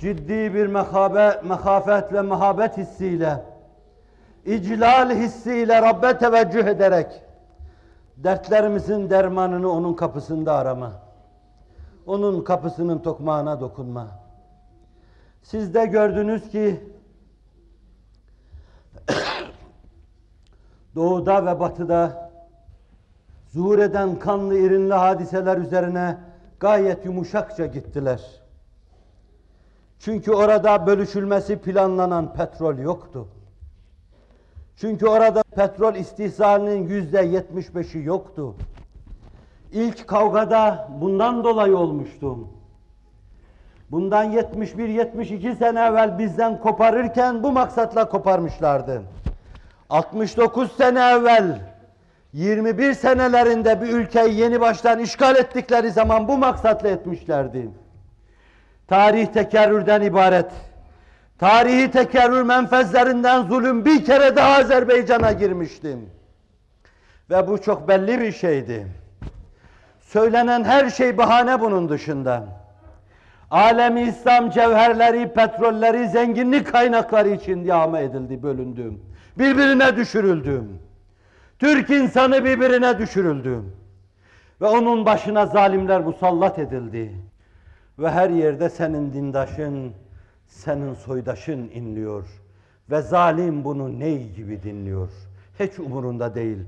Ciddi bir mekabe, mekafet ve mehabet hissiyle, iclal hissiyle Rabbe teveccüh ederek, dertlerimizin dermanını onun kapısında arama. Onun kapısının tokmağına dokunma. Siz de gördünüz ki doğuda ve batıda zuhur eden kanlı irinli hadiseler üzerine gayet yumuşakça gittiler. Çünkü orada bölüşülmesi planlanan petrol yoktu. Çünkü orada petrol istihsalinin yüzde yetmiş beşi yoktu. İlk kavgada bundan dolayı olmuştu. Bundan 71-72 sene evvel bizden koparırken bu maksatla koparmışlardı. 69 sene evvel 21 senelerinde bir ülkeyi yeni baştan işgal ettikleri zaman bu maksatla etmişlerdi. Tarih tekerrürden ibaret. Tarihi tekerrür menfezlerinden zulüm bir kere daha Azerbaycan'a girmiştim. Ve bu çok belli bir şeydi. Söylenen her şey bahane bunun dışında. Alemi İslam cevherleri, petrolleri, zenginlik kaynakları için yağma edildi, bölündü. Birbirine düşürüldü. Türk insanı birbirine düşürüldü. Ve onun başına zalimler musallat edildi. Ve her yerde senin dindaşın, senin soydaşın inliyor. Ve zalim bunu ney gibi dinliyor. Hiç umurunda değil.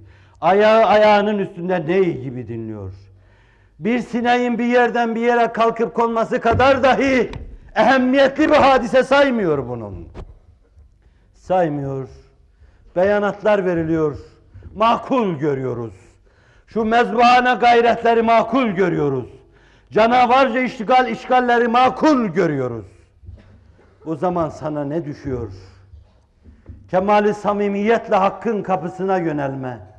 Ayağı ayağının üstünde ney gibi dinliyor. Bir sineğin bir yerden bir yere kalkıp konması kadar dahi ehemmiyetli bir hadise saymıyor bunun. Saymıyor. Beyanatlar veriliyor. Makul görüyoruz. Şu mezbahane gayretleri makul görüyoruz. Canavarca işgal işgalleri makul görüyoruz. O zaman sana ne düşüyor? Kemali samimiyetle hakkın kapısına yönelme.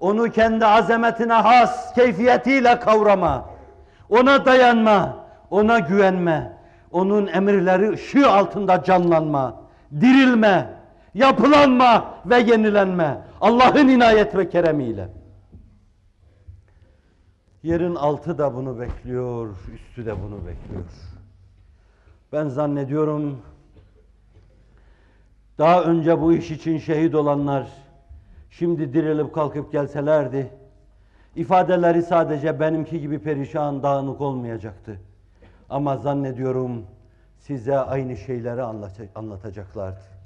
Onu kendi azametine has keyfiyetiyle kavrama. Ona dayanma, ona güvenme. Onun emirleri ışığı altında canlanma, dirilme, yapılanma ve yenilenme. Allah'ın inayet ve keremiyle. Yerin altı da bunu bekliyor, üstü de bunu bekliyor. Ben zannediyorum daha önce bu iş için şehit olanlar şimdi dirilip kalkıp gelselerdi ifadeleri sadece benimki gibi perişan, dağınık olmayacaktı. Ama zannediyorum size aynı şeyleri anlatacaklardı.